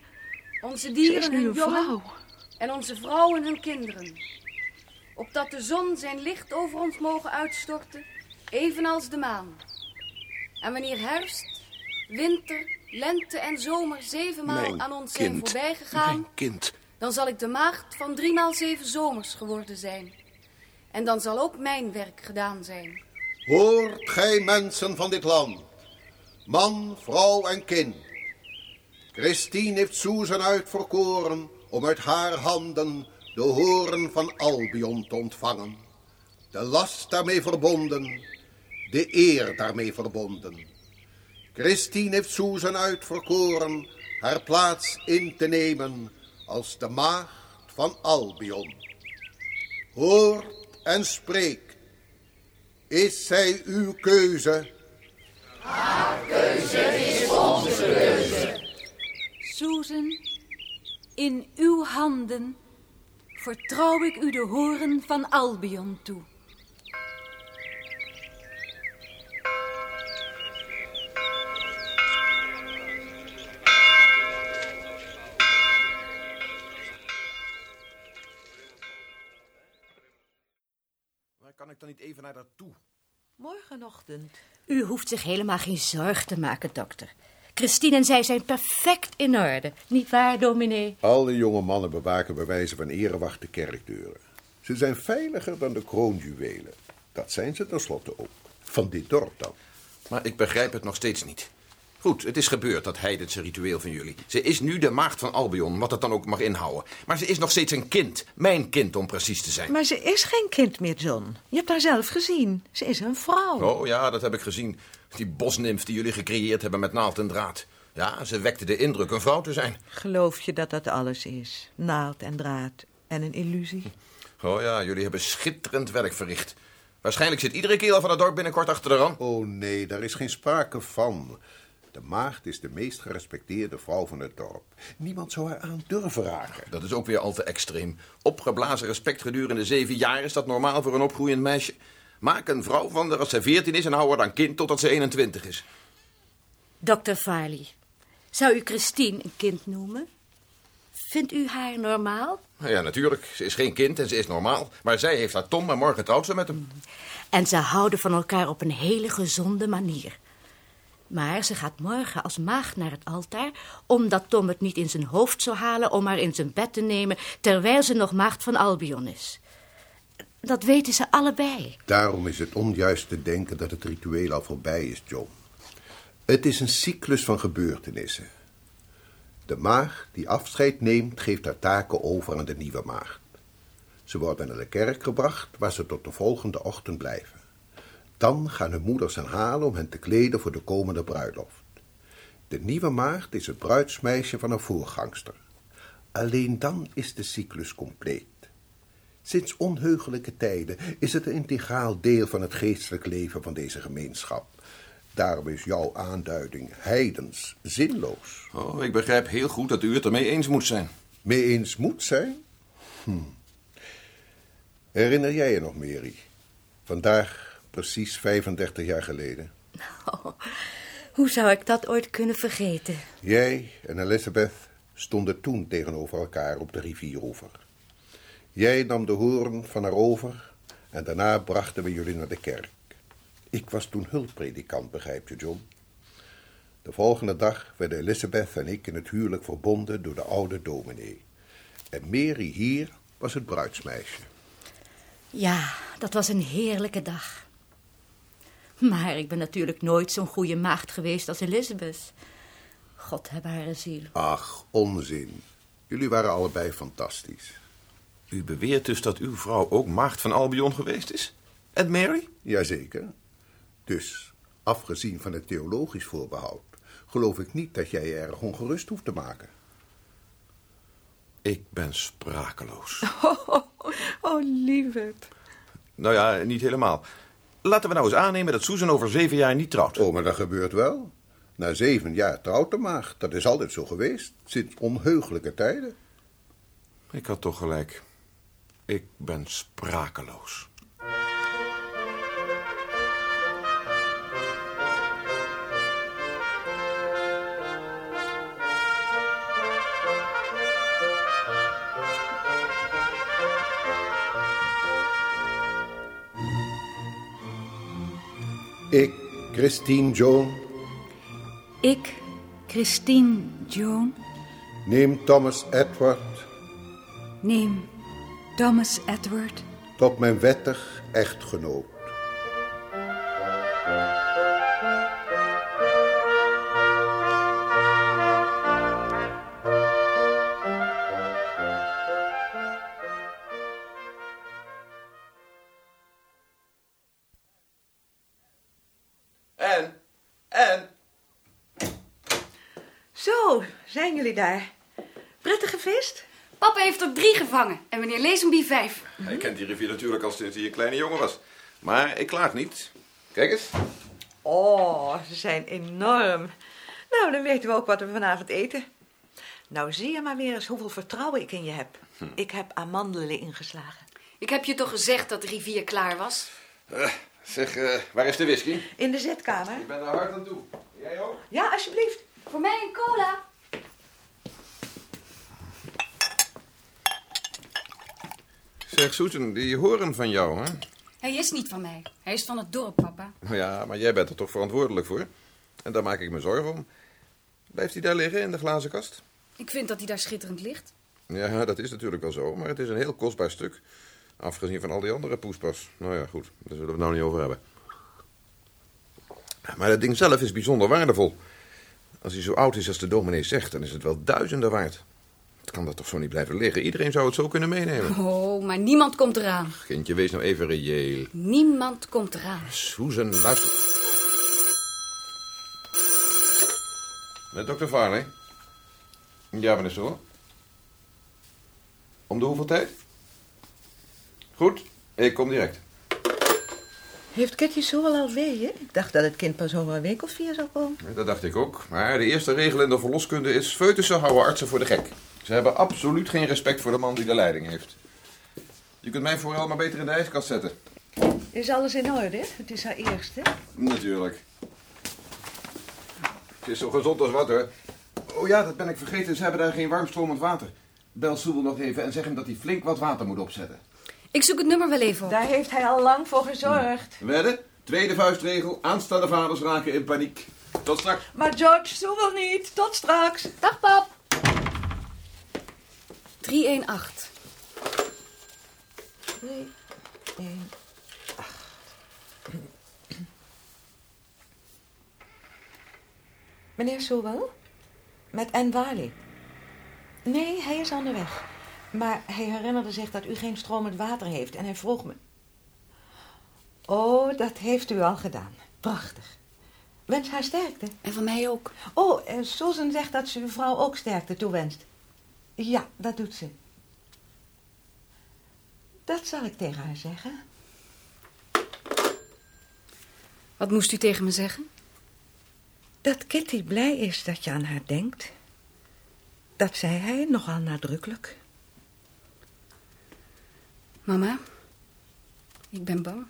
Onze dieren hun jongen vrouw. en onze vrouwen hun kinderen. Opdat de zon zijn licht over ons mogen uitstorten, evenals de maan. En wanneer herfst, winter, lente en zomer zevenmaal Mijn aan ons zijn kind. voorbij gegaan, Mijn kind. dan zal ik de maagd van driemaal zeven zomers geworden zijn. En dan zal ook mijn werk gedaan zijn. Hoort gij mensen van dit land, man, vrouw en kind. Christine heeft Susan uitverkoren om uit haar handen de hoorn van Albion te ontvangen. De last daarmee verbonden, de eer daarmee verbonden. Christine heeft Susan uitverkoren haar plaats in te nemen als de maagd van Albion. Hoort en spreekt. Is zij uw keuze? Susan, in uw handen vertrouw ik u de horen van Albion toe. Maar kan ik dan niet even naar daar toe? Morgenochtend. U hoeft zich helemaal geen zorg te maken, dokter. Christine en zij zijn perfect in orde. Niet waar, dominee? Alle jonge mannen bewaken bij wijze van erewacht de kerkdeuren. Ze zijn veiliger dan de kroonjuwelen. Dat zijn ze tenslotte ook. Van dit dorp dan. Maar ik begrijp het nog steeds niet. Goed, het is gebeurd, dat heidense ritueel van jullie. Ze is nu de maagd van Albion, wat het dan ook mag inhouden. Maar ze is nog steeds een kind. Mijn kind, om precies te zijn. Maar ze is geen kind meer, John. Je hebt haar zelf gezien. Ze is een vrouw. Oh ja, dat heb ik gezien. Die bosnimf die jullie gecreëerd hebben met naald en draad. Ja, ze wekte de indruk een vrouw te zijn. Geloof je dat dat alles is? Naald en draad en een illusie? Oh ja, jullie hebben schitterend werk verricht. Waarschijnlijk zit iedere kerel van het dorp binnenkort achter de rand. Oh nee, daar is geen sprake van. De maagd is de meest gerespecteerde vrouw van het dorp. Niemand zou haar aan durven raken. Dat is ook weer al te extreem. Opgeblazen respect gedurende zeven jaar, is dat normaal voor een opgroeiend meisje? Maak een vrouw van haar als ze veertien is en hou haar dan kind totdat ze 21 is. Dokter Farley, zou u Christine een kind noemen? Vindt u haar normaal? Ja, natuurlijk. Ze is geen kind en ze is normaal. Maar zij heeft haar Tom en morgen trouwt ze met hem. En ze houden van elkaar op een hele gezonde manier. Maar ze gaat morgen als maagd naar het altaar... omdat Tom het niet in zijn hoofd zou halen om haar in zijn bed te nemen... terwijl ze nog maagd van Albion is. Dat weten ze allebei. Daarom is het onjuist te denken dat het ritueel al voorbij is, John. Het is een cyclus van gebeurtenissen. De maagd die afscheid neemt, geeft haar taken over aan de nieuwe maagd. Ze worden naar de kerk gebracht, waar ze tot de volgende ochtend blijven. Dan gaan hun moeders hen halen om hen te kleden voor de komende bruiloft. De nieuwe maagd is het bruidsmeisje van een voorgangster. Alleen dan is de cyclus compleet. Sinds onheugelijke tijden is het een integraal deel van het geestelijk leven van deze gemeenschap. Daarom is jouw aanduiding heidens zinloos. Oh, ik begrijp heel goed dat u het ermee eens moet zijn. Mee eens moet zijn? Hm. Herinner jij je nog, Mary? Vandaag, precies 35 jaar geleden. Oh, hoe zou ik dat ooit kunnen vergeten? Jij en Elizabeth stonden toen tegenover elkaar op de rivieroever. Jij nam de hoorn van haar over en daarna brachten we jullie naar de kerk. Ik was toen hulppredikant, begrijp je, John? De volgende dag werden Elizabeth en ik in het huwelijk verbonden door de oude dominee. En Mary hier was het bruidsmeisje. Ja, dat was een heerlijke dag. Maar ik ben natuurlijk nooit zo'n goede maagd geweest als Elizabeth. God heb haar ziel. Ach, onzin. Jullie waren allebei fantastisch. U beweert dus dat uw vrouw ook maagd van Albion geweest is? En Mary? Jazeker. Dus, afgezien van het theologisch voorbehoud, geloof ik niet dat jij je erg ongerust hoeft te maken. Ik ben sprakeloos. Oh, oh lieverd. Nou ja, niet helemaal. Laten we nou eens aannemen dat Susan over zeven jaar niet trouwt. Oh, maar dat gebeurt wel. Na zeven jaar trouwt de maagd. Dat is altijd zo geweest, sinds onheugelijke tijden. Ik had toch gelijk. Ik ben sprakeloos. Ik, Christine Joan, Ik, Christine Joan, neem Thomas Edward. Neem Thomas Edward tot mijn wettig echtgenoot. En? En? Zo, zijn jullie daar? Papa heeft er drie gevangen en meneer Lezenby vijf. Hij kent die rivier natuurlijk al sinds hij een kleine jongen was. Maar ik klaag niet. Kijk eens. Oh, ze zijn enorm. Nou, dan weten we ook wat we vanavond eten. Nou, zie je maar weer eens hoeveel vertrouwen ik in je heb. Ik heb amandelen ingeslagen. Ik heb je toch gezegd dat de rivier klaar was? Eh, zeg, eh, waar is de whisky? In de zitkamer? Ik ben er hard aan toe. Jij ook? Ja, alsjeblieft. Voor mij een cola. Zeg, Susan, die horen van jou, hè? Hij is niet van mij. Hij is van het dorp, papa. Nou ja, maar jij bent er toch verantwoordelijk voor? En daar maak ik me zorgen om. Blijft hij daar liggen in de glazen kast? Ik vind dat hij daar schitterend ligt. Ja, dat is natuurlijk wel zo, maar het is een heel kostbaar stuk. Afgezien van al die andere poespas. Nou ja, goed, daar zullen we het nou niet over hebben. Maar het ding zelf is bijzonder waardevol. Als hij zo oud is als de dominee zegt, dan is het wel duizenden waard. Het kan dat toch zo niet blijven liggen? Iedereen zou het zo kunnen meenemen. Oh, maar niemand komt eraan. Kindje, wees nou even reëel. Niemand komt eraan. Susan, luister. Met dokter Farley? Ja, meneer Stoel. Om de hoeveel tijd? Goed, ik kom direct. Heeft Kitty zo wel al weeën? Ik dacht dat het kind pas over een week of vier zou komen. Dat dacht ik ook. Maar de eerste regel in de verloskunde is... foetussen houden artsen voor de gek. Ze hebben absoluut geen respect voor de man die de leiding heeft. Je kunt mij vooral maar beter in de ijskast zetten. Is alles in orde? Het is haar eerste. Natuurlijk. Het is zo gezond als wat, hoor. Oh ja, dat ben ik vergeten. Ze hebben daar geen warmstromend water. Bel Soebel nog even en zeg hem dat hij flink wat water moet opzetten. Ik zoek het nummer wel even op. Daar heeft hij al lang voor gezorgd. Wedden? Tweede vuistregel. Aanstaande vaders raken in paniek. Tot straks. Maar George, zo wel niet. Tot straks. Dag, pap. 318. 2, 1, 8. Meneer Sowell? Met Anne? Nee, hij is onderweg. Maar hij herinnerde zich dat u geen stromend water heeft en hij vroeg me. Oh, dat heeft u al gedaan. Prachtig. Wens haar sterkte. En van mij ook. Oh, Susan zegt dat ze uw vrouw ook sterkte toewenst. Ja, dat doet ze. Dat zal ik tegen haar zeggen. Wat moest u tegen me zeggen? Dat Kitty blij is dat je aan haar denkt. Dat zei hij nogal nadrukkelijk. Mama, ik ben bang.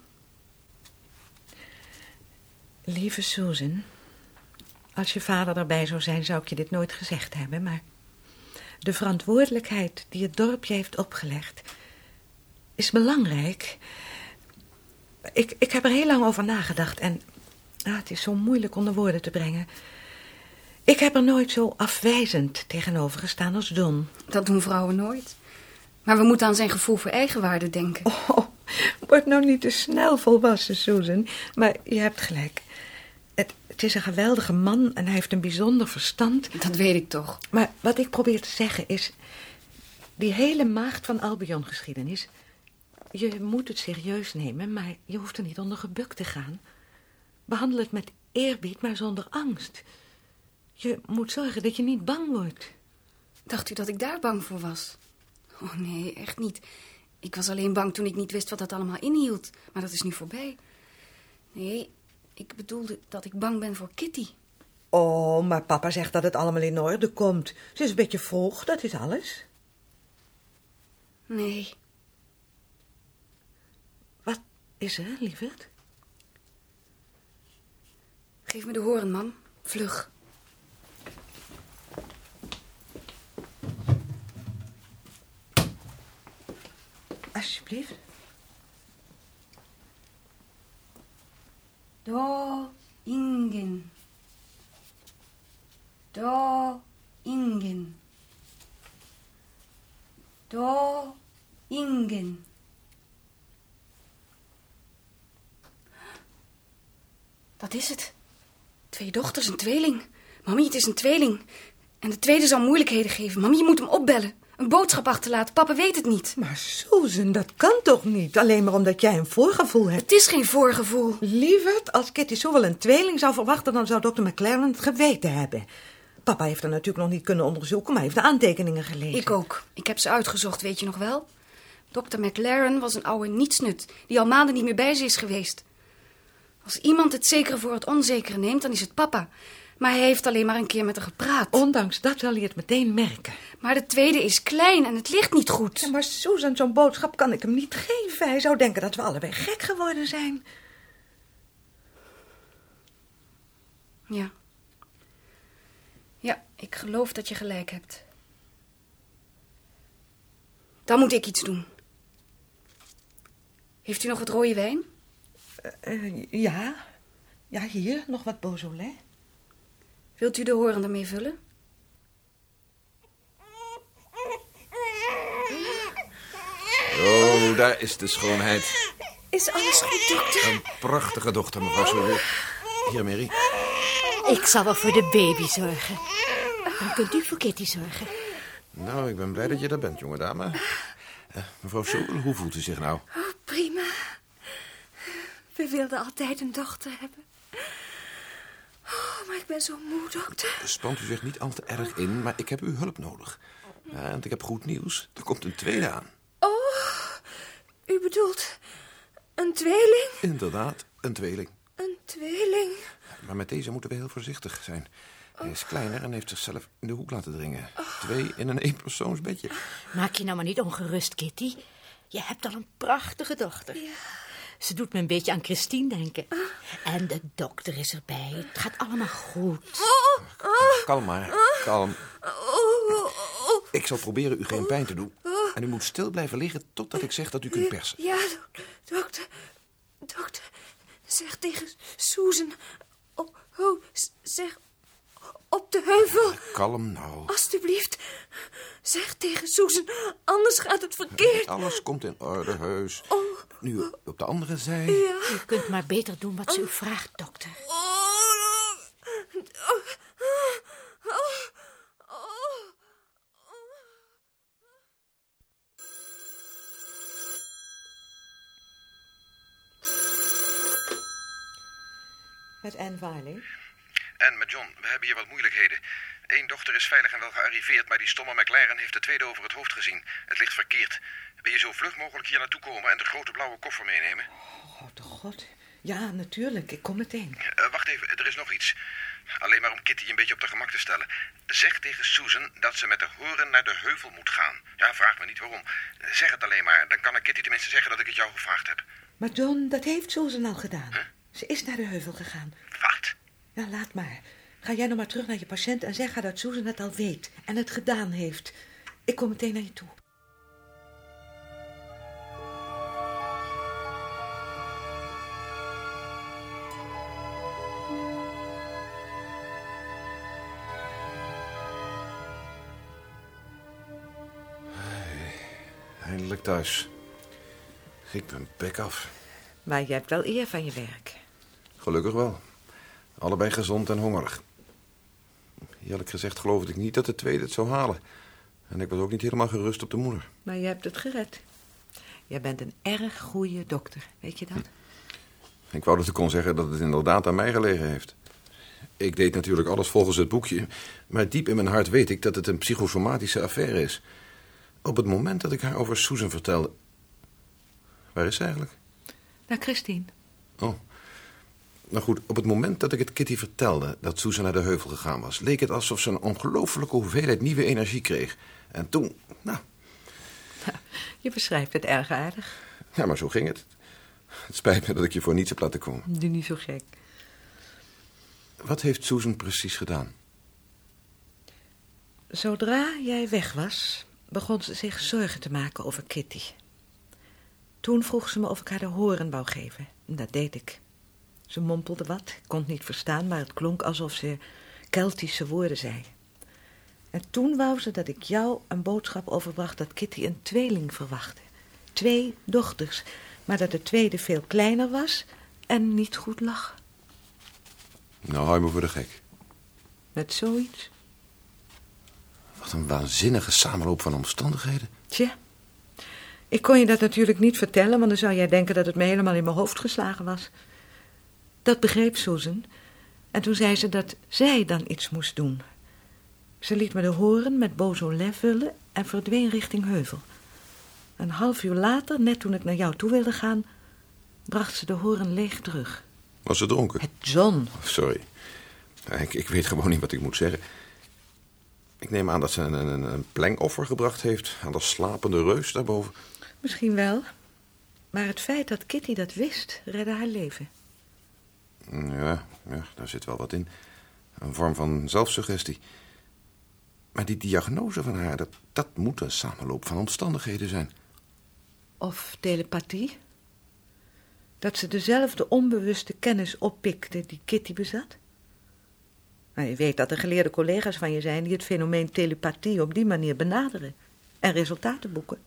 Lieve Susan, als je vader erbij zou zijn, zou ik je dit nooit gezegd hebben, maar de verantwoordelijkheid die het dorpje heeft opgelegd is belangrijk. Ik, ik heb er heel lang over nagedacht en ah, het is zo moeilijk onder woorden te brengen. Ik heb er nooit zo afwijzend tegenover gestaan als Don. Dat doen vrouwen nooit. Maar we moeten aan zijn gevoel voor eigenwaarde denken. Oh, word nou niet te snel volwassen, Susan. Maar je hebt gelijk. Het, is een geweldige man en hij heeft een bijzonder verstand. Dat weet ik toch. Maar wat ik probeer te zeggen is... die hele maagd van Albion geschiedenis... je moet het serieus nemen, maar je hoeft er niet onder gebukt te gaan. Behandel het met eerbied, maar zonder angst. Je moet zorgen dat je niet bang wordt. Dacht u dat ik daar bang voor was? Oh nee, echt niet. Ik was alleen bang toen ik niet wist wat dat allemaal inhield. Maar dat is nu voorbij. Nee, ik bedoelde dat ik bang ben voor Kitty. Oh, maar papa zegt dat het allemaal in orde komt. Ze is een beetje vroeg, dat is alles. Nee. Wat is er, lieverd? Geef me de horen, mam. Vlug. Alsjeblieft. Do ingen. Do ingen. Do ingen. Dat is het. Twee dochters, een tweeling. Mami, het is een tweeling. En de tweede zal moeilijkheden geven. Mami, je moet hem opbellen. Een boodschap achterlaten. Papa weet het niet. Maar Susan, dat kan toch niet? Alleen maar omdat jij een voorgevoel hebt. Het is geen voorgevoel. Lieverd, als Kitty zowel een tweeling zou verwachten... dan zou dokter McLaren het geweten hebben. Papa heeft er natuurlijk nog niet kunnen onderzoeken... maar hij heeft de aantekeningen gelezen. Ik ook. Ik heb ze uitgezocht, weet je nog wel? Dokter McLaren was een oude nietsnut... die al maanden niet meer bij ze is geweest. Als iemand het zekere voor het onzekere neemt, dan is het papa. Maar hij heeft alleen maar een keer met haar gepraat. Ondanks dat zal hij het meteen merken. Maar de tweede is klein en het ligt niet goed. Ja, maar Susan, zo'n boodschap kan ik hem niet geven. Hij zou denken dat we allebei gek geworden zijn. Ja. Ja, ik geloof dat je gelijk hebt. Dan moet ik iets doen. Heeft u nog wat rode wijn? Uh, ja. Ja, hier, nog wat Beaujolais. Wilt u de horen ermee vullen? Oh, daar is de schoonheid. Is alles goed, dokter? Een prachtige dochter, mevrouw Sorie. Hier, Mary. Ik zal wel voor de baby zorgen. Dan kunt u voor Kitty zorgen. Nou, ik ben blij dat je er bent, jonge dame. Uh, mevrouw Soel, hoe voelt u zich nou? Oh, prima. We wilden altijd een dochter hebben. Oh, maar ik ben zo moe, dokter. Spant u zich niet al te erg in, maar ik heb uw hulp nodig. Want ik heb goed nieuws. Er komt een tweede aan. Oh, u bedoelt een tweeling? Inderdaad, een tweeling. Een tweeling? Maar met deze moeten we heel voorzichtig zijn. Hij is kleiner en heeft zichzelf in de hoek laten dringen. Twee in een eenpersoonsbedje. Maak je nou maar niet ongerust, Kitty. Je hebt al een prachtige dochter. Ja. Ze doet me een beetje aan Christine denken. En de dokter is erbij. Het gaat allemaal goed. Kalm maar, kalm. Ik zal proberen u geen pijn te doen. En u moet stil blijven liggen totdat ik zeg dat u kunt persen. Ja, dokter. Dokter, zeg tegen Susan. Oh, oh, zeg op de heuvel. Kalm nou. Alsjeblieft. Zeg tegen Susan, anders gaat het verkeerd. Alles komt in orde, heus. Oh. Nu op de andere zij. Ja. U kunt maar beter doen wat ze u vraagt, dokter. Met Anne Wiley. En met John, we hebben hier wat moeilijkheden. Eén dochter is veilig en wel gearriveerd, maar die stomme McLaren heeft de tweede over het hoofd gezien. Het ligt verkeerd. Wil je zo vlug mogelijk hier naartoe komen en de grote blauwe koffer meenemen? Oh, de god. Ja, natuurlijk. Ik kom meteen. Uh, wacht even, er is nog iets. Alleen maar om Kitty een beetje op de gemak te stellen. Zeg tegen Susan dat ze met de horen naar de heuvel moet gaan. Ja, vraag me niet waarom. Zeg het alleen maar, dan kan ik Kitty tenminste zeggen dat ik het jou gevraagd heb. Maar John, dat heeft Susan al gedaan. Huh? Ze is naar de heuvel gegaan. Wat? Ja, laat maar. Ga jij nog maar terug naar je patiënt en zeg haar dat Susan het al weet en het gedaan heeft. Ik kom meteen naar je toe. Eindelijk thuis. Ik ben bek af. Maar je hebt wel eer van je werk. Gelukkig wel. Allebei gezond en hongerig. Eerlijk gezegd geloofde ik niet dat de tweede het zou halen. En ik was ook niet helemaal gerust op de moeder. Maar je hebt het gered. Jij bent een erg goede dokter, weet je dat? Ik wou dat ik kon zeggen dat het inderdaad aan mij gelegen heeft. Ik deed natuurlijk alles volgens het boekje, maar diep in mijn hart weet ik dat het een psychosomatische affaire is. Op het moment dat ik haar over Susan vertelde... Waar is ze eigenlijk? Naar Christine. Oh. Nou goed, op het moment dat ik het Kitty vertelde dat Susan naar de heuvel gegaan was, leek het alsof ze een ongelofelijke hoeveelheid nieuwe energie kreeg. En toen, nou, Je beschrijft het erg aardig. ja, maar zo ging het. Het spijt me dat ik je voor niets heb laten komen. Doe niet zo gek. Wat heeft Susan precies gedaan? Zodra jij weg was, begon ze zich zorgen te maken over Kitty. Toen vroeg ze me of ik haar de horen wou geven. En dat deed ik. Ze mompelde wat, kon het niet verstaan, maar het klonk alsof ze Keltische woorden zei. En toen wou ze dat ik jou een boodschap overbracht dat Kitty een tweeling verwachtte. Twee dochters, maar dat de tweede veel kleiner was en niet goed lag. Nou, hou je me voor de gek. Met zoiets? Wat een waanzinnige samenloop van omstandigheden. Tja, ik kon je dat natuurlijk niet vertellen, want dan zou jij denken dat het me helemaal in mijn hoofd geslagen was. Dat begreep Susan. En toen zei ze dat zij dan iets moest doen. Ze liet me de horen met Beaujolais vullen en verdween richting Heuvel. Een half uur later, net toen ik naar jou toe wilde gaan, bracht ze de horen leeg terug. Was ze dronken? Het John. Sorry. Ik, ik weet gewoon niet wat ik moet zeggen. Ik neem aan dat ze een, een, een plengoffer gebracht heeft aan de slapende reus daarboven. Misschien wel. Maar het feit dat Kitty dat wist, redde haar leven. Ja, ja, daar zit wel wat in. Een vorm van zelfsuggestie. Maar die diagnose van haar, dat, dat moet een samenloop van omstandigheden zijn. Of telepathie. Dat ze dezelfde onbewuste kennis oppikte die Kitty bezat. Maar je weet dat er geleerde collega's van je zijn die het fenomeen telepathie op die manier benaderen en resultaten boeken.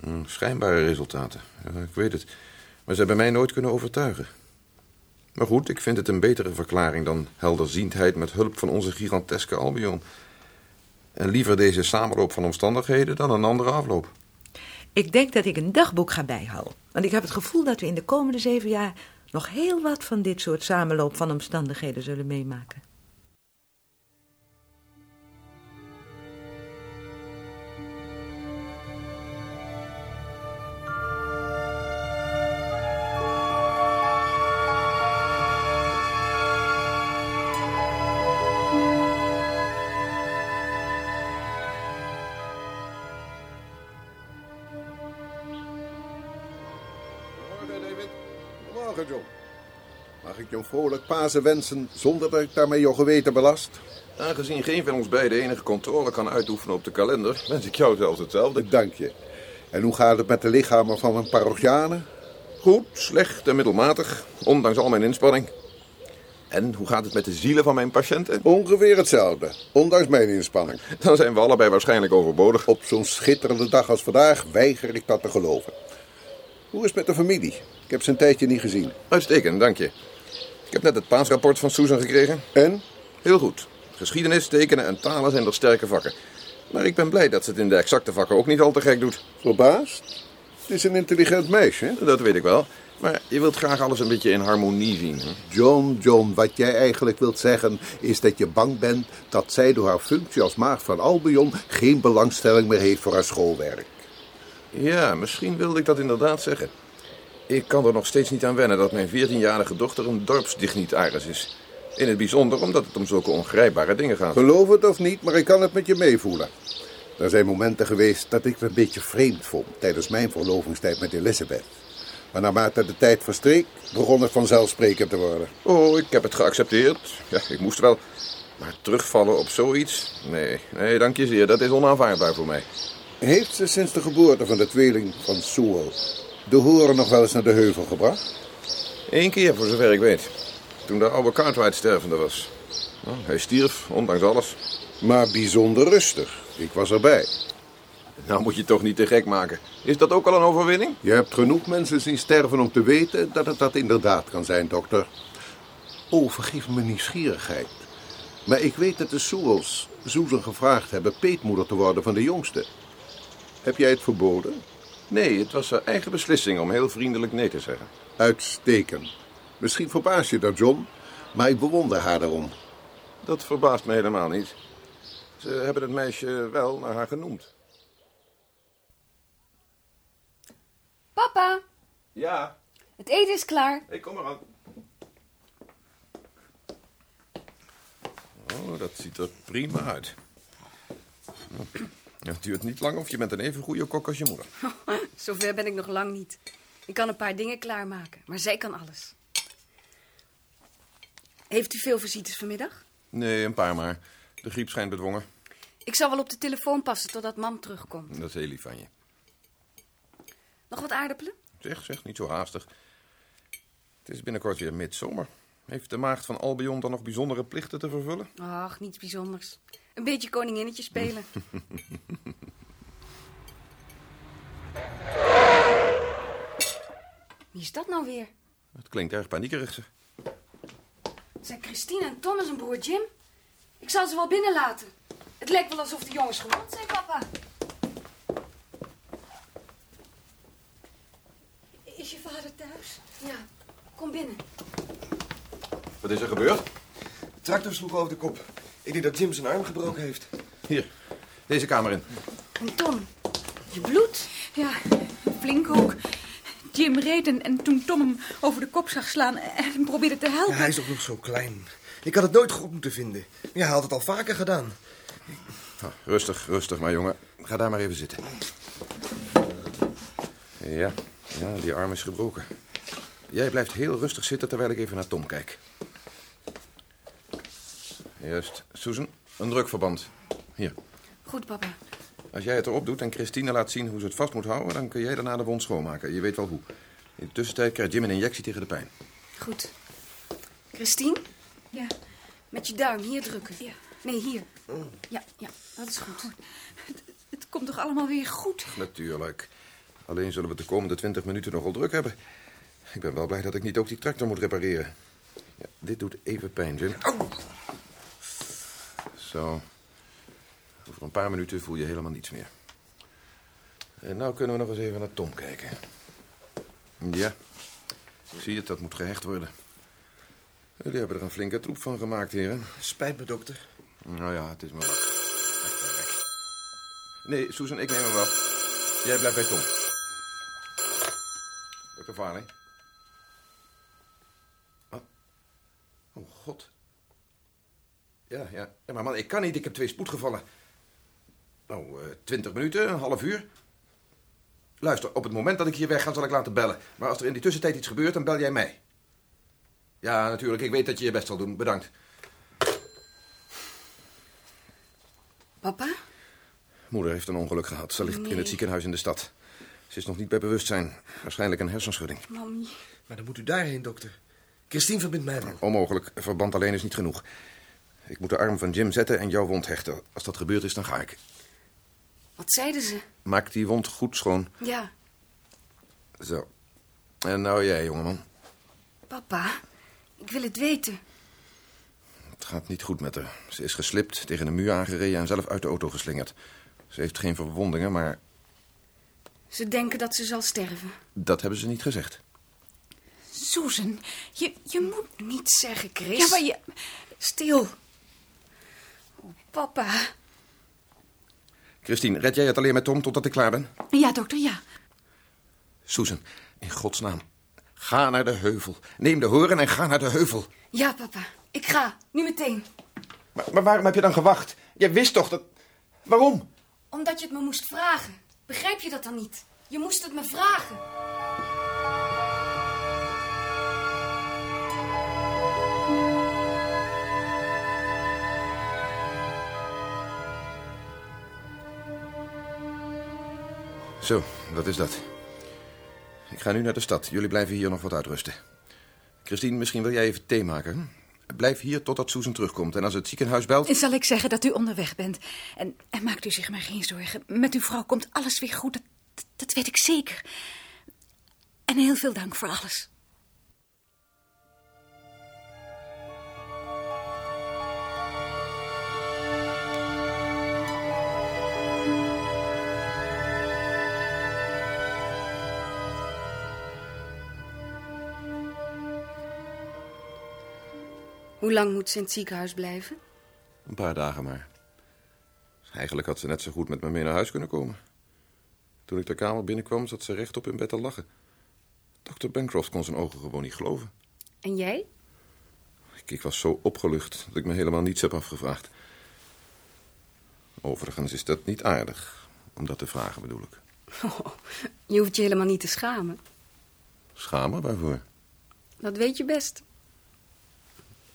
Hm, Schijnbare resultaten, ja, ik weet het. Maar ze hebben mij nooit kunnen overtuigen. Maar goed, ik vind het een betere verklaring dan helderziendheid met hulp van onze giganteske Albion. En liever deze samenloop van omstandigheden dan een andere afloop. Ik denk dat ik een dagboek ga bijhouden. Want ik heb het gevoel dat we in de komende zeven jaar nog heel wat van dit soort samenloop van omstandigheden zullen meemaken. Je een vrolijk Pasen wensen zonder dat ik daarmee jouw geweten belast? Aangezien geen van ons beiden enige controle kan uitoefenen op de kalender, wens ik jou zelfs hetzelfde. Dank je. En hoe gaat het met de lichamen van mijn parochianen? Goed, slecht en middelmatig, ondanks al mijn inspanning. En hoe gaat het met de zielen van mijn patiënten? Ongeveer hetzelfde, ondanks mijn inspanning. Dan zijn we allebei waarschijnlijk overbodig. Op zo'n schitterende dag als vandaag weiger ik dat te geloven. Hoe is het met de familie? Ik heb ze een tijdje niet gezien. Uitstekend, dank je. Ik heb net het paasrapport van Susan gekregen. En? Heel goed. Geschiedenis, tekenen en talen zijn er sterke vakken. Maar ik ben blij dat ze het in de exacte vakken ook niet al te gek doet. Verbaasd? Het is een intelligent meisje. hè? Dat weet ik wel. Maar je wilt graag alles een beetje in harmonie zien. Hè? John, John, wat jij eigenlijk wilt zeggen is dat je bang bent dat zij door haar functie als maagd van Albion geen belangstelling meer heeft voor haar schoolwerk. Ja, misschien wilde ik dat inderdaad zeggen. Ik kan er nog steeds niet aan wennen dat mijn 14-jarige dochter een dorpsdignitaris is. In het bijzonder omdat het om zulke ongrijpbare dingen gaat. Geloof het of niet, maar ik kan het met je meevoelen. Er zijn momenten geweest dat ik het een beetje vreemd vond tijdens mijn verlovingstijd met Elizabeth. Maar naarmate de tijd verstreek, begon het vanzelfsprekend te worden. Oh, ik heb het geaccepteerd. Ja, ik moest wel. Maar terugvallen op zoiets? Nee, nee, dank je zeer. Dat is onaanvaardbaar voor mij. Heeft ze sinds de geboorte van de tweeling van Sewell de horen nog wel eens naar de heuvel gebracht? Eén keer, voor zover ik weet. Toen de oude Cartwright stervende was. Nou, hij stierf, ondanks alles. Maar bijzonder rustig. Ik was erbij. Nou moet je toch niet te gek maken. Is dat ook al een overwinning? Je hebt genoeg mensen zien sterven om te weten dat het dat inderdaad kan zijn, dokter. Oh, vergeef mijn nieuwsgierigheid. Maar ik weet dat de Sewells Susan gevraagd hebben peetmoeder te worden van de jongste. Heb jij het verboden? Nee, het was haar eigen beslissing om heel vriendelijk nee te zeggen. Uitstekend. Misschien verbaas je dat, John, maar ik bewonder haar daarom. Dat verbaast me helemaal niet. Ze hebben het meisje wel naar haar genoemd. Papa! Ja? Het eten is klaar. Ik kom eraan. Oh, dat ziet er prima uit. Het duurt niet lang of je bent een even goede kok als je moeder. Zover ben ik nog lang niet. Ik kan een paar dingen klaarmaken, maar zij kan alles. Heeft u veel visites vanmiddag? Nee, een paar maar. De griep schijnt bedwongen. Ik zal wel op de telefoon passen totdat mam terugkomt. Dat is heel lief van je. Nog wat aardappelen? Zeg, zeg, niet zo haastig. Het is binnenkort weer midzomer. Heeft de maagd van Albion dan nog bijzondere plichten te vervullen? Ach, niets bijzonders. Een beetje koninginnetje spelen. Wie is dat nou weer? Het klinkt erg paniekerig, zeg. Zijn Christine en Thomas en broer Jim? Ik zal ze wel binnenlaten. Het lijkt wel alsof de jongens gewond zijn, papa. Is je vader thuis? Ja, kom binnen. Wat is er gebeurd? Tractor sloeg over de kop. Ik denk dat Jim zijn arm gebroken heeft. Hier, deze kamer in. En Tom, je bloed? Ja, flink ook. Jim reed en, en toen Tom hem over de kop zag slaan en probeerde te helpen... Ja, hij is toch nog zo klein. Ik had het nooit goed moeten vinden. Ja, hij had het al vaker gedaan. Nou, rustig, rustig maar, jongen. Ga daar maar even zitten. Ja, ja, die arm is gebroken. Jij blijft heel rustig zitten terwijl ik even naar Tom kijk. Juist. Susan, een drukverband. Hier. Goed, papa. Als jij het erop doet en Christine laat zien hoe ze het vast moet houden... dan kun jij daarna de wond schoonmaken. Je weet wel hoe. In de tussentijd krijgt Jim een injectie tegen de pijn. Goed. Christine, Ja, met je duim hier drukken. Ja. Nee, hier. Ja, ja, dat is goed. het komt toch allemaal weer goed? Natuurlijk. Alleen zullen we de komende twintig minuten nogal druk hebben. Ik ben wel blij dat ik niet ook die tractor moet repareren. Ja, dit doet even pijn, Jim. Zo. Over een paar minuten voel je helemaal niets meer. En nou kunnen we nog eens even naar Tom kijken. Ja. Zie je het, dat moet gehecht worden. Jullie hebben er een flinke troep van gemaakt, heren. Spijt me, dokter. Nou ja, het is maar wat. Nee, Susan, ik neem hem wel. Jij blijft bij Tom. Dokter Farley. Wat? Oh, god. Ja, ja. ja, maar man, ik kan niet. Ik heb twee spoedgevallen. Nou, eh, twintig minuten, een half uur. Luister, op het moment dat ik hier weg ga, zal ik laten bellen. Maar als er in die tussentijd iets gebeurt, dan bel jij mij. Ja, natuurlijk. Ik weet dat je je best zal doen. Bedankt. Papa? Moeder heeft een ongeluk gehad. Ze ligt in het ziekenhuis in de stad. Ze is nog niet bij bewustzijn. Waarschijnlijk een hersenschudding. Mami. Maar dan moet u daarheen, dokter. Christine verbindt mij wel. Onmogelijk. Verband alleen is niet genoeg. Ik moet de arm van Jim zetten en jouw wond hechten. Als dat gebeurd is, dan ga ik. Wat zeiden ze? Maak die wond goed schoon. Ja, Zo. En nou jij, jongeman. papa. Ik wil het weten. Het gaat niet goed met haar. Ze is geslipt, tegen een muur aangereden en zelf uit de auto geslingerd. Ze heeft geen verwondingen, maar Ze denken dat ze zal sterven. dat hebben ze niet gezegd. Susan, je, je moet... Niet zeggen, Chris. Ja, maar je... Stil. Papa. Christine, red jij het alleen met Tom totdat ik klaar ben? Ja, dokter, ja. Susan, in godsnaam. Ga naar de heuvel. Neem de horen en ga naar de heuvel. Ja, papa. Ik ga. Nu meteen. Maar, maar waarom heb je dan gewacht? Jij wist toch dat... Waarom? Omdat je het me moest vragen. Begrijp je dat dan niet? Je moest het me vragen. Zo, dat is dat. Ik ga nu naar de stad. Jullie blijven hier nog wat uitrusten. Christine, misschien wil jij even thee maken? Blijf hier totdat Susan terugkomt. En als het ziekenhuis belt... Zal ik zeggen dat u onderweg bent? En, en maakt u zich maar geen zorgen. Met uw vrouw komt alles weer goed. Dat weet ik zeker. En heel veel dank voor alles. Hoe lang moet ze in het ziekenhuis blijven? Een paar dagen maar. Eigenlijk had ze net zo goed met me mee naar huis kunnen komen. Toen ik de kamer binnenkwam, zat ze rechtop in bed te lachen. Dr. Bancroft kon zijn ogen gewoon niet geloven. En jij? Ik Ik, ik was zo opgelucht dat ik me helemaal niets heb afgevraagd. Overigens is dat niet aardig, om dat te vragen bedoel ik. Oh, je hoeft je helemaal niet te schamen. Schamen, waarvoor? Dat weet je best.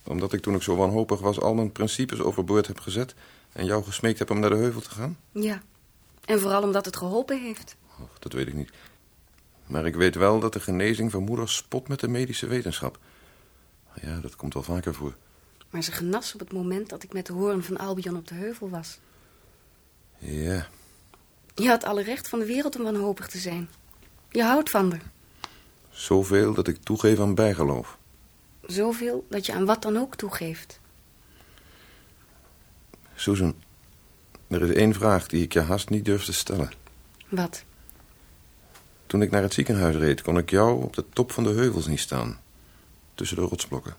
Omdat ik toen ik zo wanhopig was al mijn principes overboord heb gezet... en jou gesmeekt heb om naar de heuvel te gaan? Ja, en vooral omdat het geholpen heeft. Och, dat weet ik niet. Maar ik weet wel dat de genezing van moeder spot met de medische wetenschap. Ja, dat komt wel vaker voor. Maar ze genas op het moment dat ik met de hoorn van Albion op de heuvel was. Ja, Je had alle recht van de wereld om wanhopig te zijn. Je houdt van haar. zoveel dat ik toegeef aan bijgeloof. Zoveel dat je aan wat dan ook toegeeft. Susan, er is één vraag die ik je haast niet durf te stellen. Wat? Toen ik naar het ziekenhuis reed, kon ik jou op de top van de heuvel zien staan. Tussen de rotsblokken.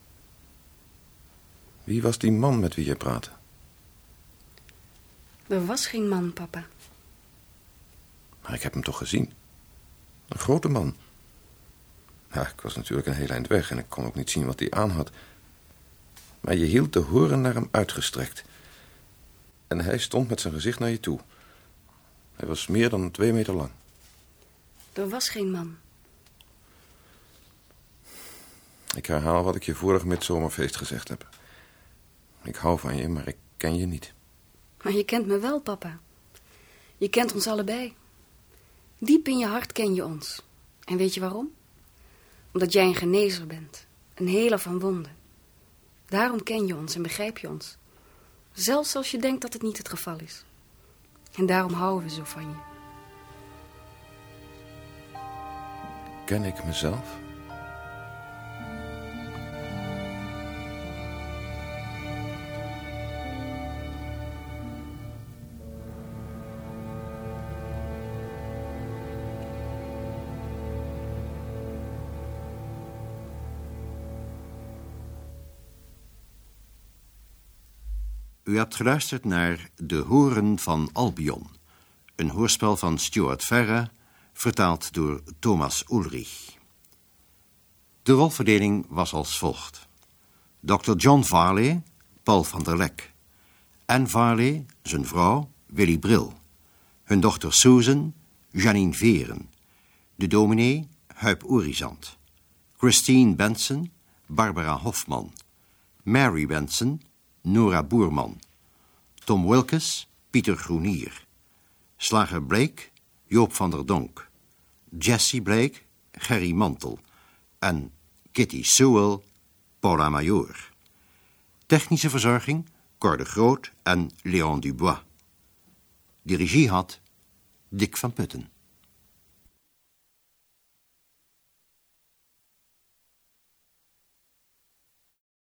Wie was die man met wie je praatte? Er was geen man, papa. Maar ik heb hem toch gezien. Een grote man. Ja, ik was natuurlijk een heel eind weg en ik kon ook niet zien wat hij aan had. Maar je hield de horen naar hem uitgestrekt. En hij stond met zijn gezicht naar je toe. Hij was meer dan twee meter lang. Er was geen man. Ik herhaal wat ik je vorig midzomerfeest gezegd heb. Ik hou van je, maar ik ken je niet. Maar je kent me wel, papa. Je kent ons allebei. Diep in je hart ken je ons. En weet je waarom? Omdat jij een genezer bent. Een heler van wonden. Daarom ken je ons en begrijp je ons. Zelfs als je denkt dat het niet het geval is. En daarom houden we zo van je. Ken ik mezelf? U hebt geluisterd naar De Horen van Albion. Een hoorspel van Stuart Verre, vertaald door Thomas Ulrich. De rolverdeling was als volgt. Dr. John Varley, Paul van der Lek. Anne Varley, zijn vrouw, Willy Bril. Hun dochter Susan, Janine Veren. De dominee, Huip Orizant. Christine Benson, Barbara Hofman. Mary Benson, Nora Boerman. Tom Wilkes, Pieter Groenier. Slager Blake, Joop van der Donk. Jesse Blake, Gerry Mantel. En Kitty Sewell, Paula Major. Technische verzorging, Cor de Groot en Léon Dubois. De regie had Dick van Putten.